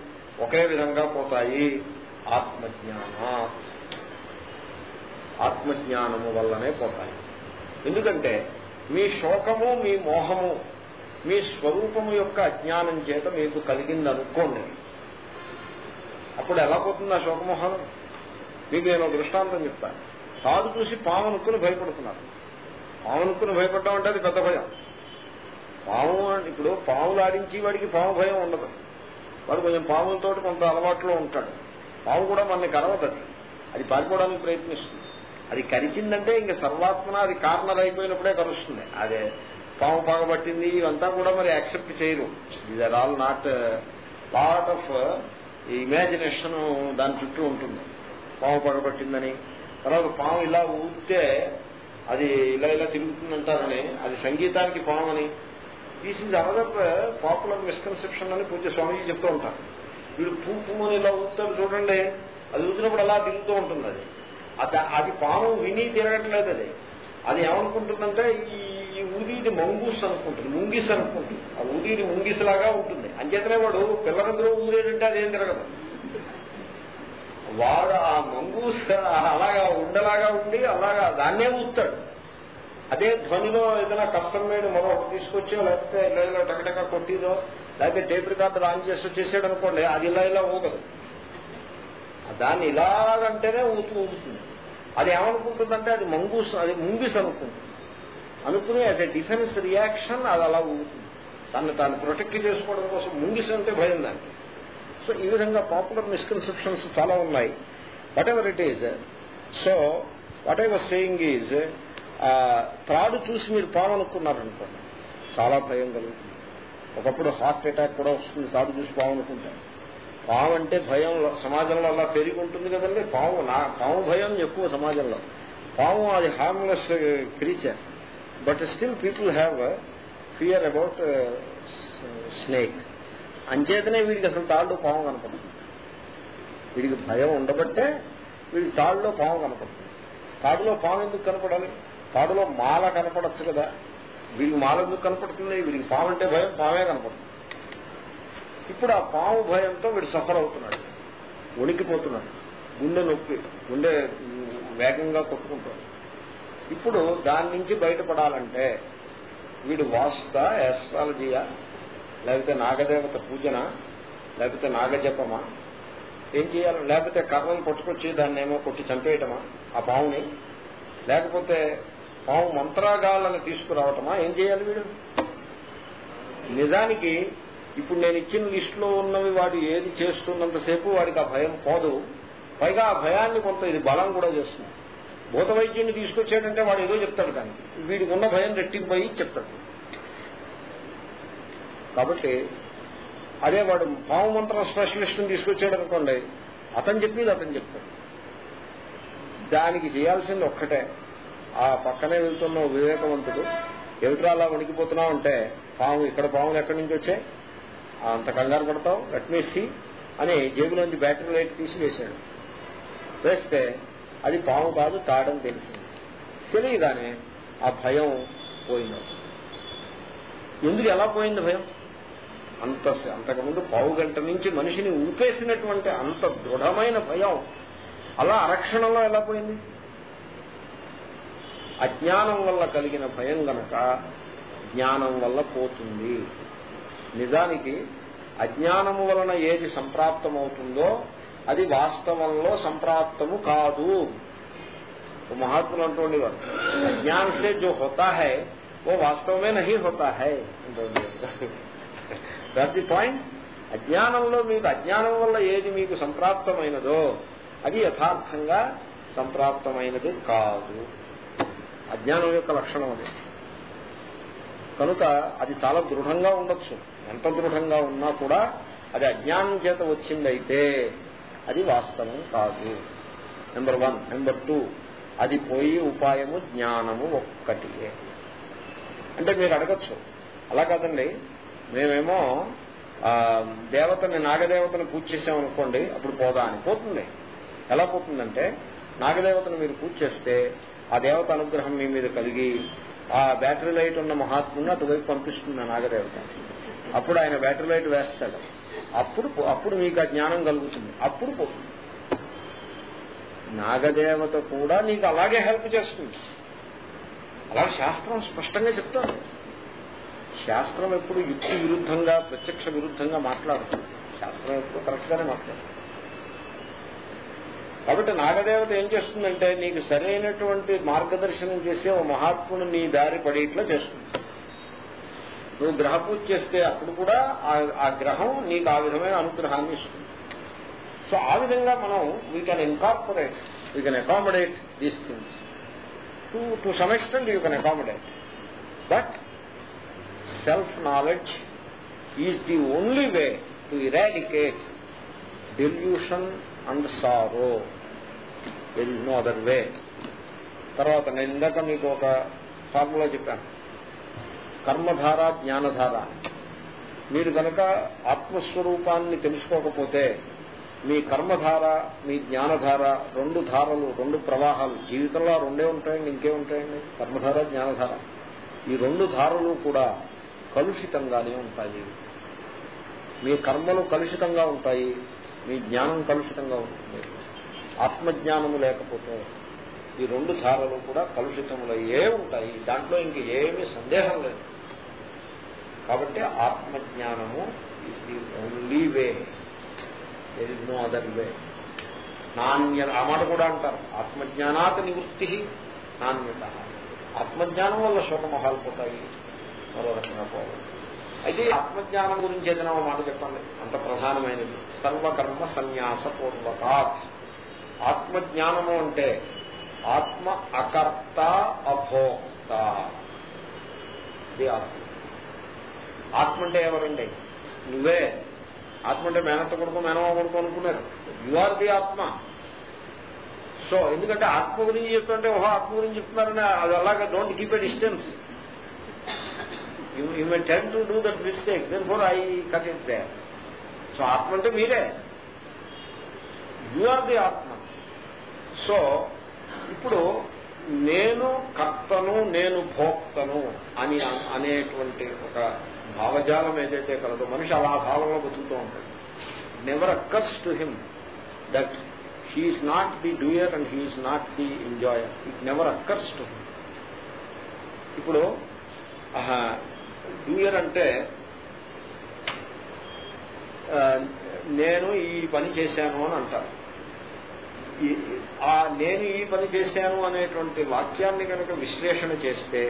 ఒకే విధంగా పోతాయి. ఆత్మజ్ఞాన. ఆత్మజ్ఞానము వల్లనే పోతాయి. ఎందుకంటే మీ శోకము మీ మోహము మీ స్వరూపము యొక్క అజ్ఞానం చేత మీకు కలిగిందనుకోండి. అప్పుడు ఎలా పోతుంది ఆ శోకమోహాలు మీకు నేను ఒక దృష్టాంతం చెప్తాను సాధు చూసి పామునుక్కుని భయపడుతున్నారు. పాము అనుకుని భయపడడం అంటే అది పెద్ద భయం. పాము ఇప్పుడు పాములు ఆడించి వాడికి పాము భయం ఉండదు. వాడు కొంచెం పాములతో కొంత అలవాట్లో ఉంటాడు. పాము కూడా మనని కరవదు అది. పారిపోవడానికి ప్రయత్నిస్తుంది. అది కరిచిందంటే ఇంక సర్వాత్మన అది కార్నర్ అయిపోయినప్పుడే కరుస్తుంది. అదే పాము పగబట్టింది ఇవంతా కూడా మరి యాక్సెప్ట్ చేయరు. These are all not part of imagination దాని చుట్టూ ఉంటుంది. పాము పగబట్టిందని తర్వాత పాము ఇలా ఊపితే అది ఇలా ఇలా తిరుగుతుందంటారని అది సంగీతానికి పాము uh, అని this is another popular misconception అని పూజ స్వామీజీ చెప్తూ ఉంటారు. వీడు పూ పువ్వు అని ఇలా ఊపుతారు చూడండి అది ఊపినప్పుడు అలా తిరుగుతూ ఉంటుంది అది. అది అది పాము విని తిరగట్లేదు అది. అది ఏమనుకుంటుందంటే ఈ ఈ మంగూస్ అనుకుంటుంది ముంగిస్ అనుకుంటుంది. ఆ ఊదిది ముంగిస్ లాగా ఉంటుంది. అంచేతనే వాడు పిల్లలందరూ ఊదేటంటే అదేం తిరగదు. వాడు ఆ మంగూస్ అలాగా ఉండలాగా ఉండి అలాగా దాన్నే ఊస్తాడు అదే ధ్వనిలో ఏదైనా కష్టం మీద మరొకటి తీసుకొచ్చో లేకపోతే ఇలా ఇలా టకటక కొట్టిదో లేకపోతే టేప్ రికార్డర్ ఆన్ చేసి వచ్చేసాడు అనుకోండి అది ఇలా ఇలా ఊగదు. దాన్ని ఇలాగంటేనే ఊతు ఊగుతుంది. అది ఏమనుకుంటుందంటే అది మంగూస్ అది ముంగిస్ అనుకుంటుంది. అనుకుని యాజ్ ఎ డిఫెన్స్ రియాక్షన్ అది అలా ఊగుతుంది. తను తాను ప్రొటెక్ట్ చేసుకోవడం కోసం ముంగిస్ అంటే భయం దానికి. సో ఈ విధంగా పాపులర్ మిస్కన్సెప్షన్స్ చాలా ఉన్నాయి. Whatever it is so what I was saying is త్రాడు చూసి మీరు పాము చాలా భయం కలుగుతుంది. ఒకప్పుడు హార్ట్ అటాక్ కూడా వస్తుంది త్రాడు చూసి పాము అనుకుంటారు. పాము అంటే భయం సమాజంలో అలా పెరిగి ఉంటుంది కదండి పాము నా పాము భయం ఎక్కువ సమాజంలో. పాము అది harmless creature but still people have fear about snake అంచేతనే వీడికి అసలు తాళ్ళు పాము కనపడుతుంది. వీడికి భయం ఉండబట్టే వీడి తాడులో పాము కనపడుతుంది. తాడులో పాము ఎందుకు కనపడాలి? తాడులో మాల కనపడచ్చు కదా. వీడికి మాల ఎందుకు కనపడుతుంది? వీడికి పాము అంటే భయం పామే కనపడుతుంది. ఇప్పుడు ఆ పాము భయంతో వీడు సఫర్ అవుతున్నాడు. వణికిపోతున్నాడు. గుండె నొప్పి గుండె వేగంగా కొట్టుకుంటాడు ఇప్పుడు దాని నుంచి బయటపడాలంటే వీడు వాస్తా ఎస్ట్రాలజీయా లేకపోతే నాగదేవత పూజన? లేకపోతే నాగజపమా? ఏం చేయాలి? లేకపోతే కర్రలు పట్టుకొచ్చి దాన్ని ఏమో కొట్టి చంపేయటమా? ఆ పావుని? లేకపోతే పావు మంత్రాగాళ్ళని తీసుకురావటమా? ఏం చేయాలి వీడు? నిజానికి ఇప్పుడు నేను ఇచ్చిన లిస్టులో ఉన్నవి వాడు ఏది చేస్తున్నంతసేపు వాడికి ఆ భయం పోదు. పైగా ఆ భయాన్ని కొంత ఇది బలం కూడా చేస్తుంది. భూత వైద్యుని తీసుకొచ్చాడంటే వాడు ఏదో చెప్తాడు కానీ వీడికి ఉన్న భయం రెట్టింపోయి చెప్తాడు. కాబట్టి అదే వాడు పాము మంత్రం స్పెషలిస్ట్ని తీసుకొచ్చాడు అనుకోండి అతను చెప్పింది అతను చెప్తాడు. దానికి చేయాల్సింది ఒక్కటే. ఆ పక్కనే వెళ్తున్న వివేకవంతుడు ఏమిట్రా అలా వణికిపోతున్నావు అంటే పాము ఇక్కడ పాములు ఎక్కడి నుంచి వచ్చాయి అంత కంగారు పడతావు? లెట్మేసి అని జేబులోంచి బ్యాటరీ లైట్ తీసి వేశాడు. వేస్తే అది పాము కాదు తాడని తెలిసింది. తెలియగానే ఆ భయం పోయింది. ఎందుకు ఎలా పోయింది భయం? అంత అంతకుముందు పావు గంట నుంచి మనిషిని ఊపేసినటువంటి అంత దృఢమైన భయం. అలా అరక్షణంలో ఎలా పోయింది? అజ్ఞానం వల్ల కలిగిన భయం గనక జ్ఞానం వల్ల పోతుంది. నిజానికి అజ్ఞానము వలన ఏది సంప్రాప్తమవుతుందో అది వాస్తవంలో సంప్రాప్తము కాదు. ఓ మహాత్ములు అంటుండేవారు అజ్ఞాన్ సే జో హోతా హై ఓ వాస్తవమే నహీ హోతా హై దట్ ది పాయింట్ అజ్ఞానంలో మీకు అజ్ఞానం వల్ల ఏది మీకు సంప్రాప్తమైనదో అది యథార్థంగా సంప్రాప్తమైనది కాదు. అజ్ఞానం యొక్క లక్షణం అది. కనుక అది చాలా దృఢంగా ఉండొచ్చు. ఎంత దృఢంగా ఉన్నా కూడా అది అజ్ఞానం చేత వచ్చిందైతే అది వాస్తవం కాదు. నెంబర్ వన్ నెంబర్ టూ అది పోయి ఉపాయము జ్ఞానము ఒక్కటియే. అంటే మీరు అడగచ్చు. అలా కాదండి. మేమేమో దేవతని నాగదేవతను పూజ చేసామనుకోండి అప్పుడు పోదా అని పోతుంది. ఎలా పోతుందంటే నాగదేవతను మీరు పూజ చేస్తే ఆ దేవత అనుగ్రహం మీ మీద కలిగి ఆ బ్యాటరీ లైట్ ఉన్న మహాత్ముని అటువైపు పంపిస్తుంది ఆ నాగదేవత. అప్పుడు ఆయన బ్యాటరీ లైట్ వేస్తాడు. అప్పుడు అప్పుడు మీకు ఆ జ్ఞానం కలుగుతుంది. అప్పుడు పోతుంది నాగదేవత కూడా నీకు అలాగే హెల్ప్ చేస్తుంది. అలాగే శాస్త్రం స్పష్టంగా చెప్తాను శాస్త్రం ఎప్పుడు యుక్తి విరుద్ధంగా ప్రత్యక్ష విరుద్ధంగా మాట్లాడుతుంది. శాస్త్రం ఎప్పుడు కరెక్ట్ గానే మాట్లాడుతుంది. కాబట్టి నాగదేవత ఏం చేస్తుందంటే నీకు సరైనటువంటి మార్గదర్శనం చేసే ఓ మహాత్ముడు నీ దారి పడేట్లా చేస్తుంది. నువ్వు గ్రహ పూజ చేస్తే అప్పుడు కూడా ఆ- ఆ గ్రహం నీకు ఆ విధమైన అనుగ్రహాన్ని ఇస్తుంది. సో ఆ విధంగా మనం we can incorporate we can accommodate these things to to some extent you can accommodate but self knowledge is the only way to eradicate delusion and sorrow there is no other way తర్వాత నేను ఇందాక మీకు ఒక formula చెప్పాను. కర్మధార జ్ఞానధార. మీరు కనుక ఆత్మస్వరూపాన్ని తెలుసుకోకపోతే మీ కర్మధార మీ జ్ఞానధార రెండు ధారలు రెండు ప్రవాహాలు జీవితంలో రెండే ఉంటాయండి ఇంకే ఉంటాయండి? కర్మధార జ్ఞానధార. ఈ రెండు ధారలు కూడా కలుషితంగానే ఉంటాయి. మీ కర్మలు కలుషితంగా ఉంటాయి. మీ జ్ఞానం కలుషితంగా ఉంటుంది. ఆత్మజ్ఞానము లేకపోతే ఈ రెండు ధారలు కూడా కలుషితములయ్యే ఉంటాయి. దాంట్లో ఇంక ఏమీ సందేహం లేదు. కాబట్టి ఆత్మజ్ఞానము is the only way there is no other way నాణ్య ఆ మాట కూడా అంటారు. ఆత్మజ్ఞానాత్ నివృత్తి నాణ్యత. ఆత్మజ్ఞానం వల్ల శోకమహాలు పోతాయి. మరో రకంగా పోవాలి అయితే ఆత్మజ్ఞానం గురించి ఏదైనా ఒక మాట చెప్పండి. అంత ప్రధానమైనది. సర్వకర్మ సన్యాస పూర్వకాత్. ఆత్మజ్ఞానము అంటే ఆత్మ అకర్త అభోక్త. ఇది ఆత్మ. ఆత్మ అంటే ఎవరండి? నువ్వే. ఆత్మ అంటే మేనత్త కొడుకు మేనమా కొడుకు అనుకున్నారు. You are the atma. So ఎందుకంటే ఆత్మ గురించి చెప్తుంటే ఓహో ఆత్మ గురించి చెప్తున్నారని అది అలాగా don't keep a distance you may tend to do that mistake then for I cut it they so ఆత్మ అంటే మీరే you are the atma so ఇప్పుడు నేను కర్తను నేను భోక్తను అని అనేటువంటి ఒక భావజాలం ఏదైతే కలదో మనిషి అలా భావంలో బతుకుతూ ఉంటాడు never occurs to him that he is not the doer and he is not the enjoyer it never occurs to him ఇప్పుడు డూయర్ అంటే నేను ఈ పని చేశాను అని అంటారు. ఆ నేను ఈ పని చేశాను అనేటువంటి వాక్యాన్ని కనుక విశ్లేషణ చేస్తే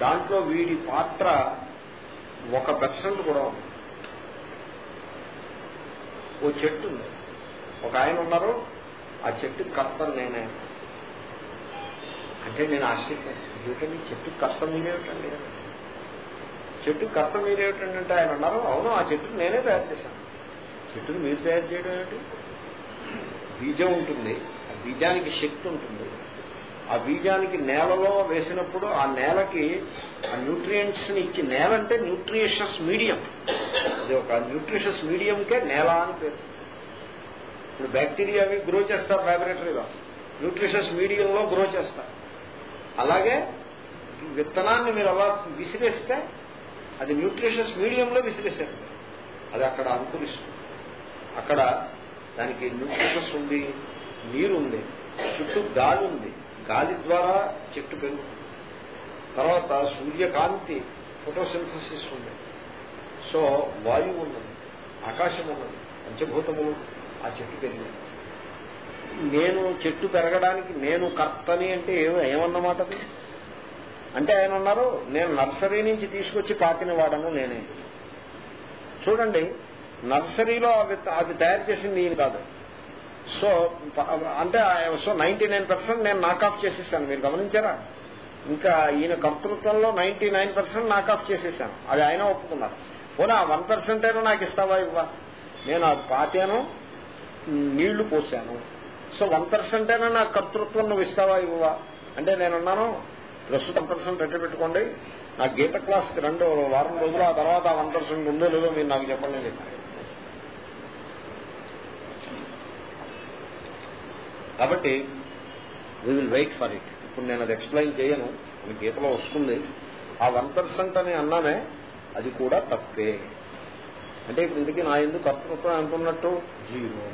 దాంట్లో వీడి పాత్ర ఒక పర్సెంట్ కూడా ఉంది. ఓ చెట్టు ఉంది. ఒక ఆయన ఉన్నారు ఆ చెట్టు కర్తను నేనే. అంటే నేను ఆశ్చర్యం ఏమిటండి? చెట్టు కర్త మీరేమిటండి చెట్టు కర్త మీరేమిటంటే ఆయన అన్నారు అవును ఆ చెట్టు నేనే తయారు చేశాను. చెట్టును మీరు తయారు చేయడం ఏమిటి? బీజం ఉంటుంది ఆ బీజానికి శక్తి ఉంటుంది. ఆ బీజానికి నేలలో వేసినప్పుడు ఆ నేలకి ఆ న్యూట్రియంట్స్ని ఇచ్చి నేల అంటే న్యూట్రిషస్ మీడియం అది ఒక న్యూట్రిషస్ మీడియంకే నేల అని పేరు. ఇప్పుడు బ్యాక్టీరియా అవి గ్రో చేస్తారు ల్యాబొరేటరీలో న్యూట్రిషస్ మీడియంలో గ్రో చేస్తారు. అలాగే విత్తనాన్ని మీరు అలా విసిరేస్తే అది న్యూట్రిషస్ మీడియంలో విసిరేశారు. అది అక్కడ అంకురిస్తుంది. అక్కడ దానికి న్యూట్రిషస్ ఉంది నీరు ఉంది చుట్టూ గాలి ఉంది. గాలి ద్వారా చెట్టు పెరుగుతుంది. తర్వాత సూర్యకాంతి ఫోటోసింథసిస్ ఉంది. సో వాయువు ఉన్నది ఆకాశం ఉన్నది పంచభూతములు ఆ చెట్టు పెరిగింది. నేను చెట్టు పెరగడానికి నేను కర్తని అంటే ఏమన్నమాట అంటే ఆయన అన్నారు నేను నర్సరీ నుంచి తీసుకొచ్చి పాతిన వాడను నేనే. చూడండి నర్సరీలో అవి అది తయారు చేసింది ఈయన కాదు. సో అంటే సో నైన్టీ నైన్ పర్సెంట్ నేను నాకాఫ్ చేసేసాను. మీరు గమనించారా? ఇంకా ఈయన కర్తృత్వంలో ninety nine percent knock off చేసేసాను. అది ఆయన ఒప్పుకున్నారు. పోనీ ఆ వన్ పర్సెంట్ అయినా నాకు ఇస్తావా ఇవ్వా? నేను అది పాతాను నీళ్ళు పోసాను. సో వన్ పర్సెంట్ అయినా నాకు కర్తృత్వం నువ్వు ఇస్తావా ఇవ్వవా అంటే నేనున్నాను ప్రస్తుతం పర్సెంట్ ఎట్టు పెట్టుకోండి. నా గీత క్లాస్కి రెండు వారం రోజులు ఆ తర్వాత వన్ పర్సెంట్ ఉందో లేదో మీరు నాకు చెప్పండి అని కాబట్టి we will wait for it ఇప్పుడు నేను అది ఎక్స్ప్లెయిన్ చేయను. మీ గీతలో వస్తుంది. ఆ వన్ పర్సెంట్ అని అన్నానే అది కూడా తప్పే. అంటే ఇప్పుడు ఇందుకే నా ఎందుకు కర్తృత్వం ఎంత జీరో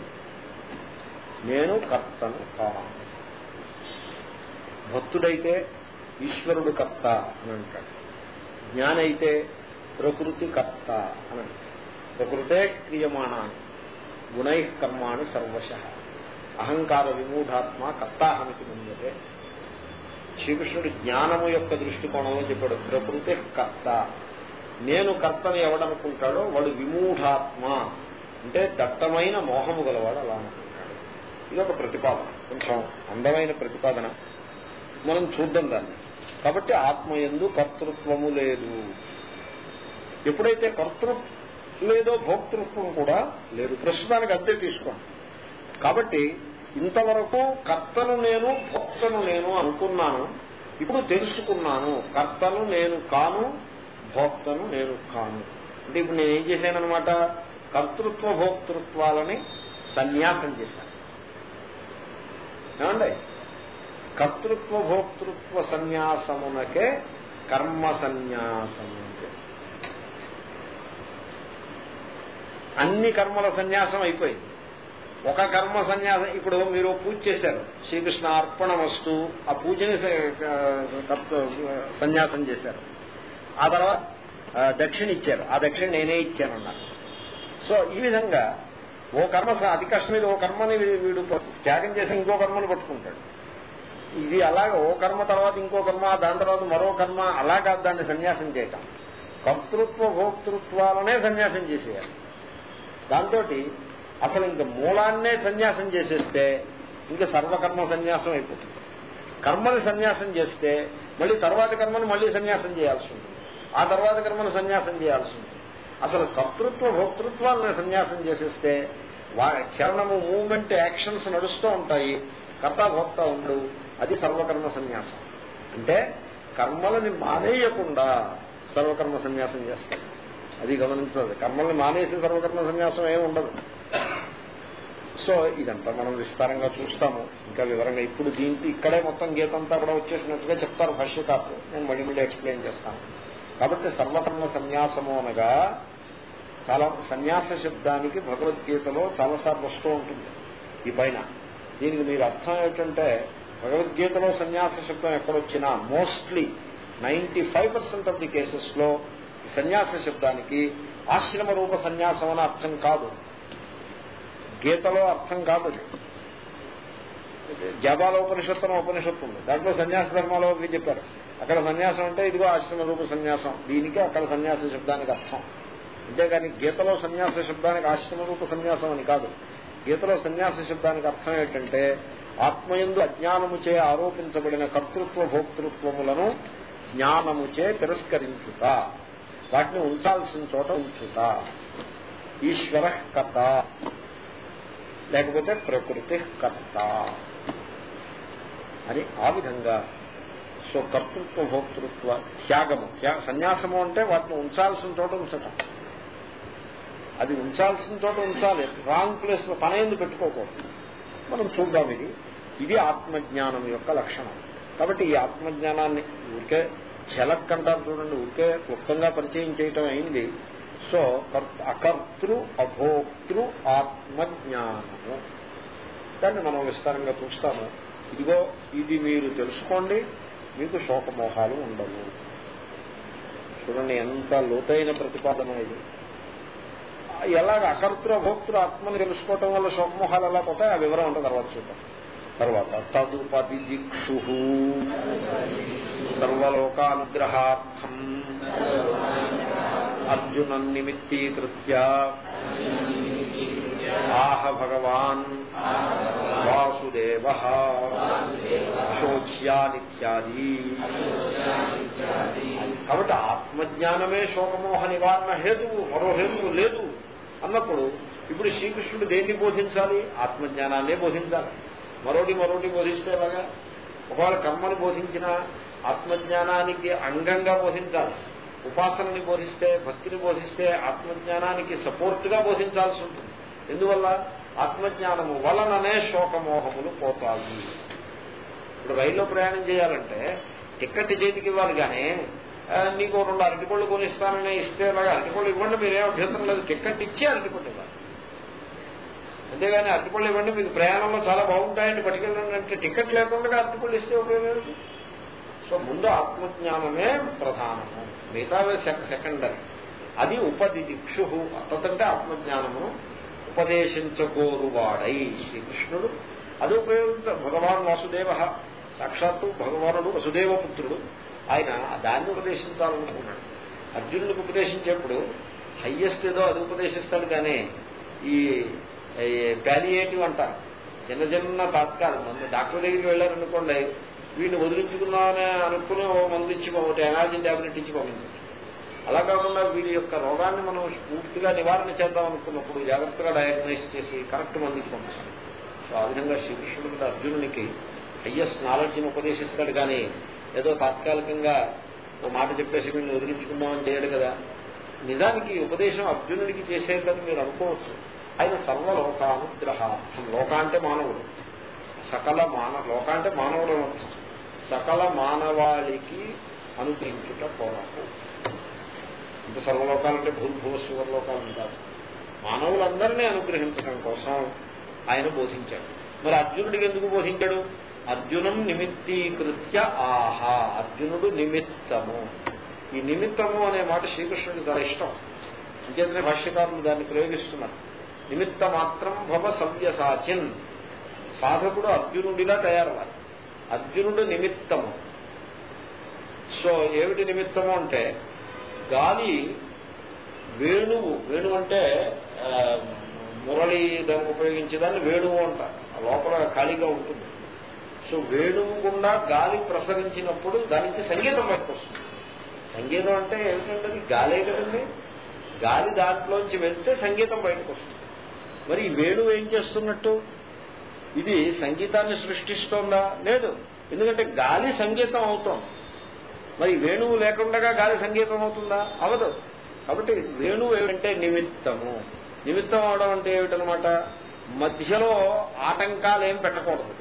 నేను కర్తను కాను. భక్తుడైతే ఈశ్వరుడు కర్త అని అంటాడు. జ్ఞాని అయితే ప్రకృతి కర్త అని అంటాడు. ప్రకృతే క్రియమాణాన్ని గుణై కర్మాణి సర్వశ. అహంకార విమూఢాత్మ కర్తాహమితి ముందే. శ్రీకృష్ణుడు జ్ఞానము యొక్క దృష్టికోణంలో చెప్పాడు ప్రకృతి కర్త. నేను కర్తను ఎవడనుకుంటాడో వాడు విమూఢాత్మ. అంటే దట్టమైన మోహము గలవాడు అలా అనుకుంటాడు. ఇది ఒక ప్రతిపాదన. కొంచెం అందమైన ప్రతిపాదన. మనం చూద్దాం దాన్ని. కాబట్టి ఆత్మ ఎందు కర్తృత్వము లేదు. ఎప్పుడైతే కర్తృ లేదో భోక్తృత్వం కూడా లేదు. ప్రస్తుతానికి అంతే తీసుకోండి. కాబట్టి ఇంతవరకు కర్తను నేను భోక్తను నేను అనుకున్నాను. ఇప్పుడు తెలుసుకున్నాను. కర్తను నేను కాను భోక్తను నేను కాను. అంటే ఇప్పుడు నేను ఏం కర్తృత్వ భోక్తృత్వాలని సన్యాసం చేశాను. ఏమండి? కర్తృత్వ భోక్తృత్వ సన్యాసమునకే కర్మ సన్యాసము అన్ని కర్మల సన్యాసం అయిపోయింది. ఒక కర్మ సన్యాసం ఇప్పుడు మీరు పూజ చేశారు. శ్రీకృష్ణ అర్పణ వస్తు ఆ పూజని సన్యాసం చేశారు. ఆ తర్వాత దక్షిణ ఇచ్చారు. ఆ దక్షిణ నేనే ఇచ్చానన్నారు. సో ఈ విధంగా ఓ కర్మ అతి కష్టం మీద ఓ కర్మని వీడు త్యాగం చేసి ఇంకో కర్మను పట్టుకుంటాడు. ఇది అలాగ ఓ కర్మ తర్వాత ఇంకో కర్మ దాని తర్వాత మరో కర్మ అలా కాదు దాన్ని సన్యాసం చేయటం. కర్తృత్వ భోక్తృత్వాలనే సన్యాసం చేసేయాలి. దాంతో అసలు ఇంక మూలాన్నే సన్యాసం చేసేస్తే ఇంకా సర్వకర్మ సన్యాసం అయిపోతుంది. కర్మని సన్యాసం చేస్తే మళ్ళీ తర్వాత కర్మను మళ్ళీ సన్యాసం చేయాల్సి ఉంటుంది. ఆ తర్వాత కర్మను సన్యాసం చేయాల్సి ఉంటుంది. అసలు కర్తృత్వ భోక్తృత్వాలను సన్యాసం చేసేస్తే వా చరణము మూమెంట్ యాక్షన్స్ నడుస్తూ ఉంటాయి. కర్త భోక్త ఉండు అది సర్వకర్మ సన్యాసం. అంటే కర్మలని మానేయకుండా సర్వకర్మ సన్యాసం చేస్తాం. అది గమనించదు కర్మల్ని మానేసి సర్వకర్మ సన్యాసం ఏమి ఉండదు. సో ఇదంతా మనం విస్తారంగా చూస్తాము. ఇంకా వివరంగా ఇప్పుడు దీంట్లో ఇక్కడే మొత్తం గీతంతా కూడా వచ్చేసినట్టుగా చెప్తారు భాష్యకారులు. నేను మళ్ళీ మళ్ళీ ఎక్స్ప్లెయిన్ చేస్తాను. కాబట్టి సర్వకర్మ సన్యాసము అనగా చాలా సన్యాస శబ్దానికి భగవద్గీతలో చాలాసార్లు వస్తూ ఉంటుంది. ఈ పైన దీనికి మీరు అర్థం ఏమిటంటే భగవద్గీతలో సన్యాస శబ్దం ఎక్కడొచ్చినా mostly ninety five percent of the కేసెస్లో సన్యాస శబ్దానికి ఆశ్రమ రూప సన్యాసం అని అర్థం కాదు. గీతలో అర్థం కాదు అది. ఉపనిషత్తున ఉపనిషత్తు ఉంది. దాంట్లో సన్యాస ధర్మాలో చెప్పారు. అక్కడ సన్యాసం అంటే ఇదిగో ఆశ్రమ రూప సన్యాసం. దీనికి అక్కడ సన్యాస శబ్దానికి అర్థం. అంతేగాని గీతలో సన్యాస శబ్దానికి ఆశ్రమ రూప సన్యాసం అని కాదు. గీతలో సన్యాస శబ్దానికి అర్థం ఏంటంటే ఆత్మయందు అజ్ఞానముచే ఆరోపించబడిన కర్తృత్వ భోక్తృత్వములను జ్ఞానముచే తిరస్కరించుట. వాటిని ఉంచాల్సిన చోట ఉంచుట. ఈశ్వర కథ లేకపోతే ప్రకృతి కర్త. అని ఆ విధంగా సో కర్తృత్వ భోక్తృత్వ త్యాగము. సన్యాసము అంటే వాటిని ఉంచాల్సిన చోట ఉంచటం. అది ఉంచాల్సిన చోట ఉంచాలి. రాంగ్ ప్లేస్లో పనేందు పెట్టుకోకూడదు. మనం చూద్దాం ఇది. ఇది ఆత్మజ్ఞానం యొక్క లక్షణం. కాబట్టి ఈ ఆత్మజ్ఞానాన్ని ఊరికే చెలక్ అంటారు చూడండి ఊరికే క్లుప్తంగా పరిచయం చేయటం అయింది. సో అకర్తృ అభోక్తృ ఆత్మజ్ఞానము. దాన్ని మనం విస్తారంగా చూస్తాము. ఇదిగో ఇది మీరు తెలుసుకోండి మీకు శోకమోహాలు ఉండవు. చూడండి ఎంత లోతైన ప్రతిపాదన ఇది. ఎలాగ అకర్తృ అభోక్తృ ఆత్మని తెలుసుకోవటం వల్ల శోకమోహాలు ఎలా పోతాయి ఆ వివరం ఉంటుంది తర్వాత చూద్దాం. తర్వాత తదుపతి దిక్షు సర్వలోకానుగ్రహార్థం అర్జునం నిమిత్తీకృత్య ఆహ భగవాన్ వాసుదేవ శోచ్యాదిత్యాది కాబట్టి ఆత్మజ్ఞానమే శోకమోహ నివారణ హేతువు మరో హేతువు లేదు అన్నప్పుడు ఇప్పుడు శ్రీకృష్ణుడు దేన్ని బోధించాలి? ఆత్మజ్ఞానాన్నే బోధించాలి. మరోటి మరోటి బోధిస్తే ఎలాగా ఒకవేళ కర్మని బోధించిన ఆత్మజ్ఞానానికి అంగంగా బోధించాలి. ఉపాసనని బోధిస్తే భక్తిని బోధిస్తే ఆత్మజ్ఞానానికి సపోర్ట్గా బోధించాల్సి ఉంటుంది. ఎందువల్ల? ఆత్మజ్ఞానము వలననే శోకమోహములు పోతాయి. ఇప్పుడు రైల్లో ప్రయాణం చేయాలంటే టిక్కెట్ చేతికి ఇవ్వాలి కానీ నీకు రెండు అరటిపళ్ళు కొనిస్తానని ఇస్తే అలాగా అరటిపళ్ళు ఇవ్వండి మీరేం అభ్యంతరం లేదు. టిక్కెట్ ఇచ్చి అరటిపళ్ళు ఇవ్వాలి. అంతేగాని అరటిపళ్ళు ఇవ్వండి మీకు ప్రయాణంలో చాలా బాగుంటాయండి పట్టుకెళ్ళండి అంటే టికెట్ లేకుండా అరటిపళ్ళు ఇస్తే ఉపయోగం సో ముందు ఆత్మజ్ఞానమే ప్రధానము. మిగతావే సెకండరీ. అది ఉపది దిక్షు అతంటే ఆత్మజ్ఞానమును ఉపదేశించగోరువాడై శ్రీకృష్ణుడు. అది ఉపయోగించ భగవాన్ వాసుదేవ సాక్షాత్తు భగవానుడు వసుదేవ పుత్రుడు. ఆయన దాన్ని ఉపదేశించాలనుకున్నాడు. అర్జునుడికి ఉపదేశించేప్పుడు హయ్యెస్ట్ ఏదో అది ఉపదేశిస్తాడు కానీ ఈ ప్యాలియేటివ్ అంటారు. చిన్న చిన్న తాత్కాలు మందు డాక్టర్ దగ్గరికి వెళ్ళారనుకోండి వీడిని వదిలించుకుందామని అనుకుని ఓ మందు ఇచ్చి ఒకటి ఎనార్జీ ట్యాబ్లెట్ ఇచ్చి పంపించారు అలా కాకుండా వీడి యొక్క రోగాన్ని మనం పూర్తిగా నివారణ చేద్దాం అనుకున్నప్పుడు జాగ్రత్తగా డయాగ్నైజ్ చేసి కరెక్ట్ మందికి పంపిస్తాం. సో ఆ విధంగా శ్రీకృష్ణుడు అర్జునునికి హయ్యెస్ట్ నాలెడ్జ్ని ఉపదేశిస్తాడు. కానీ ఏదో తాత్కాలికంగా ఓ మాట చెప్పేసి వీడిని వదిలించుకుందామని చేయడు కదా. నిజానికి ఉపదేశం అర్జునుడికి చేసేదని మీరు అనుకోవచ్చు. ఆయన సర్వలోకానుగ్రహార్థం. లోక అంటే మానవుడు. సకల మానవ లోక అంటే మానవుడు సకల మానవాళికి అనుగ్రహించుట కొరకు. ఇంత సర్వలోకాలంటే భూభూశ్వర లోకాలు ఉంటారు మానవులందరినీ అనుగ్రహించడం కోసం ఆయన బోధించాడు. మరి అర్జునుడికి ఎందుకు బోధించాడు? అర్జునం నిమిత్తీకృత్య ఆహా అర్జునుడు నిమిత్తము. ఈ నిమిత్తము అనే మాట శ్రీకృష్ణుడికి చాలా ఇష్టం. అంచేతనే భాష్యకారులు దాన్ని ప్రయోగిస్తున్నారు. నిమిత్త మాత్రం భవ సవ్యసాచిన్. సాధకుడు అర్జునుడిలా తయారవ్వాలి. అర్జునుడు నిమిత్తము. సో ఏమిటి నిమిత్తము అంటే గాలి వేణువు వేణువు అంటే మురళి దానికి ఉపయోగించేదాన్ని వేణువు అంటారు. లోపల ఖాళీగా ఉంటుంది. సో వేణువు గుండా గాలి ప్రసరించినప్పుడు దానికి సంగీతం బయటకు వస్తుంది. సంగీతం అంటే ఏమిటంటే గాలే కదండి. గాలి దాంట్లోంచి వెళ్తే సంగీతం బయటకు వస్తుంది. మరి ఈ వేణువు ఏం చేస్తున్నట్టు? ఇది సంగీతాన్ని సృష్టిస్తోందా? లేదు. ఎందుకంటే గాలి సంగీతం అవుతోంది. మరి వేణువు లేకుండా గాలి సంగీతం అవుతుందా? అవదు. కాబట్టి వేణువు ఏమిటంటే నిమిత్తము. నిమిత్తం అవడం అంటే ఏమిటనమాట మధ్యలో ఆటంకాలు ఏం పెట్టకూడదు.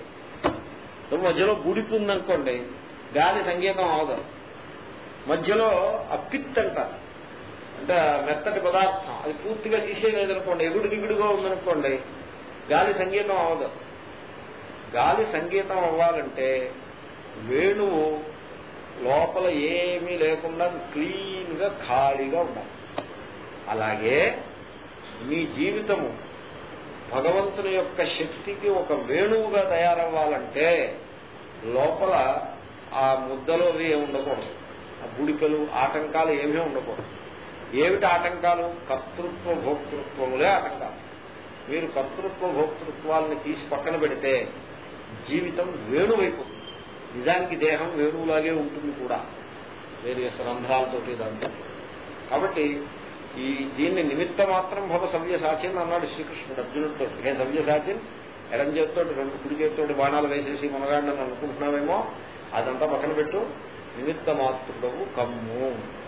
మధ్యలో గుడిపు ఉందనుకోండి గాలి సంగీతం అవదు. మధ్యలో అప్పిత్ అంటారు అంటే మెత్తటి పదార్థం. అది పూర్తిగా తీసేయలేదనుకోండి ఎగుడు దిగుడుగా ఉందనుకోండి గాలి సంగీతం అవ్వదు. గాలి సంగీతం అవ్వాలంటే వేణువు లోపల ఏమీ లేకుండా క్లీన్గా ఖాళీగా ఉండాలి. అలాగే మీ జీవితము భగవంతుని యొక్క శక్తికి ఒక వేణువుగా తయారవ్వాలంటే లోపల ఆ ముద్దలోవి ఏమి ఉండకూడదు ఆ గుడికలు ఆటంకాలు ఏమీ ఉండకూడదు. ఏమిటి ఆటంకాలు? కర్తృత్వ భోక్తృత్వములే ఆటంకాలు. మీరు కర్తృత్వ భోక్తృత్వాలని తీసి పక్కన పెడితే జీవితం వేణువైపోతుంది. నిజానికి దేహం వేణువులాగే ఉంటుంది కూడా. వేరే రంధ్రాలతోటి దాంతో. కాబట్టి ఈ దీన్ని నిమిత్త మాత్రం భవ సవ్యసాచిన్ అన్నాడు శ్రీకృష్ణుడు అర్జునుడితో. హే సవ్యసాచిన్? ఎడం చేతితో రెండు కుడి బాణాలు వేసేసి మునగాడిని అనుకుంటున్నామేమో అదంతా పక్కన పెట్టు. నిమిత్త మాత్రుడవు కమ్ము.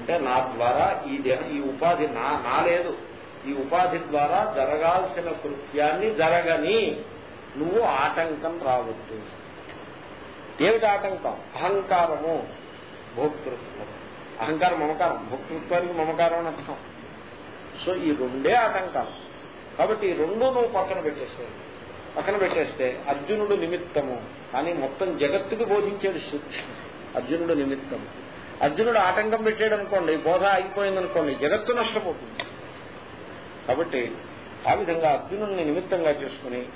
అంటే నా ద్వారా ఈ దేహం ఈ ఉపాధి నా నా లేదు. ఈ ఉపాధి ద్వారా జరగాల్సిన కృత్యాన్ని జరగని నువ్వు ఆటంకం రావద్దు. ఏమిటి ఆటంకం? అహంకారము. భోక్తృత్వం. అహంకారం మమకారం. భోక్తృత్వానికి మమకారం అని అర్థం. సో ఈ రెండే ఆటంకాలు. కాబట్టి ఈ రెండు నువ్వు పక్కన పెట్టేస్తే పక్కన పెట్టేస్తే అర్జునుడు నిమిత్తము. కానీ మొత్తం జగత్తుకు బోధించాడు శ్రీకృష్ణుడు అర్జునుడు నిమిత్తము. అర్జునుడు ఆటంకం పెట్టాడు అనుకోండి బోధ ఆగిపోయింది అనుకోండి జగత్తు నష్టపోతుంది. కాబట్టి ఆ విధంగా అర్జునుడిని నిమిత్తంగా చేసుకుని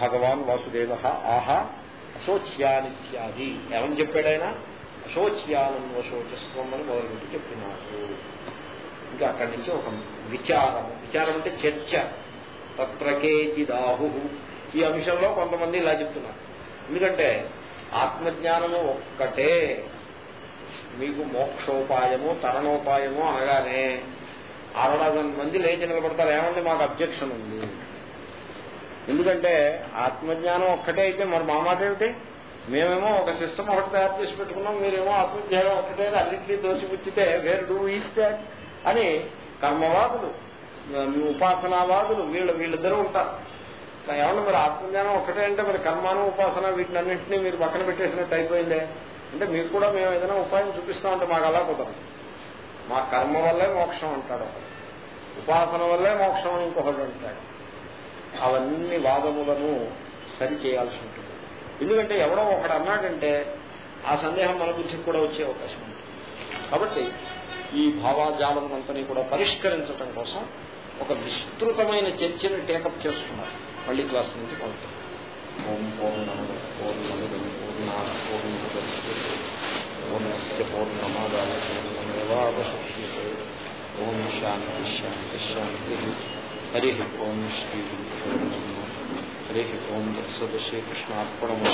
భగవాన్ వాసుదేవ ఆహా అశోచ్యానిత్యాది. ఏమని చెప్పాడైనా ఆయన? అశోచ్యాలను శోచస్వం అని మొదలుపెట్టి చెప్పినాడు ఇంకా అక్కడి నుంచి ఒక విచారం. విచారం అంటే చర్చ. తత్రకేచిదాహు ఈ అంశంలో కొంతమంది ఇలా చెప్తున్నారు. ఎందుకంటే ఆత్మజ్ఞానము ఒక్కటే. మీకు మోక్షోపాయము తరణోపాయము అనగానే అరడజన్ మంది లేచి నిలబడతారు. ఏమంటే మాకు అబ్జెక్షన్ ఉంది? ఎందుకంటే ఆత్మజ్ఞానం ఒక్కటే అయితే మరి మా మాట ఏమిటి? మేమేమో ఒక సిస్టమ్ ఒకటి తయారు చేసి పెట్టుకున్నాం మీరేమో ఆత్మజ్ఞానం ఒక్కటే అన్నింటినీ దోషిపుచ్చితే వేరు డూ ఈస్ట్ అని కర్మవాదులు మీ ఉపాసనావాదులు వీళ్ళు వీళ్ళిద్దరూ ఉంటారు. ఏమన్నా మరి ఆత్మజ్ఞానం ఒకటే అంటే మరి కర్మాను ఉపాసన వీటినన్నింటినీ మీరు పక్కన పెట్టేసినట్టు అయిపోయిందే? అంటే మీకు కూడా మేము ఏదైనా ఉపాయం చూపిస్తామంటే మాకు అలా కుదరదు. మా కర్మ వల్లే మోక్షం అంటాడు ఉపాసన వల్లే మోక్షం అని ఇంకొకడు అంటాడు. అవన్నీ వాదములను సరి చేయాల్సి ఉంటుంది. ఎందుకంటే ఎవడో ఒకడు అన్నాడంటే ఆ సందేహం మన బుద్ధికి కూడా వచ్చే అవకాశం ఉంటుంది. కాబట్టి ఈ భావాజాలం అంతని కూడా పరిష్కరించడం కోసం ఒక విస్తృతమైన చర్చను టేకప్ చేస్తున్నారు మళ్ళీ క్లాస్ నుంచి కొంత ఓం పూర్ణముద పూర్ణమిదం పూర్ణముద్య పూర్ణస్య పూర్ణమాదాయ పూర్ణమేవాశిష్యతే ఓం శాంతి శాంతి శాంతి హరి ఓం శ్రీ హరి ఓం శ్రీకృష్ణార్పణము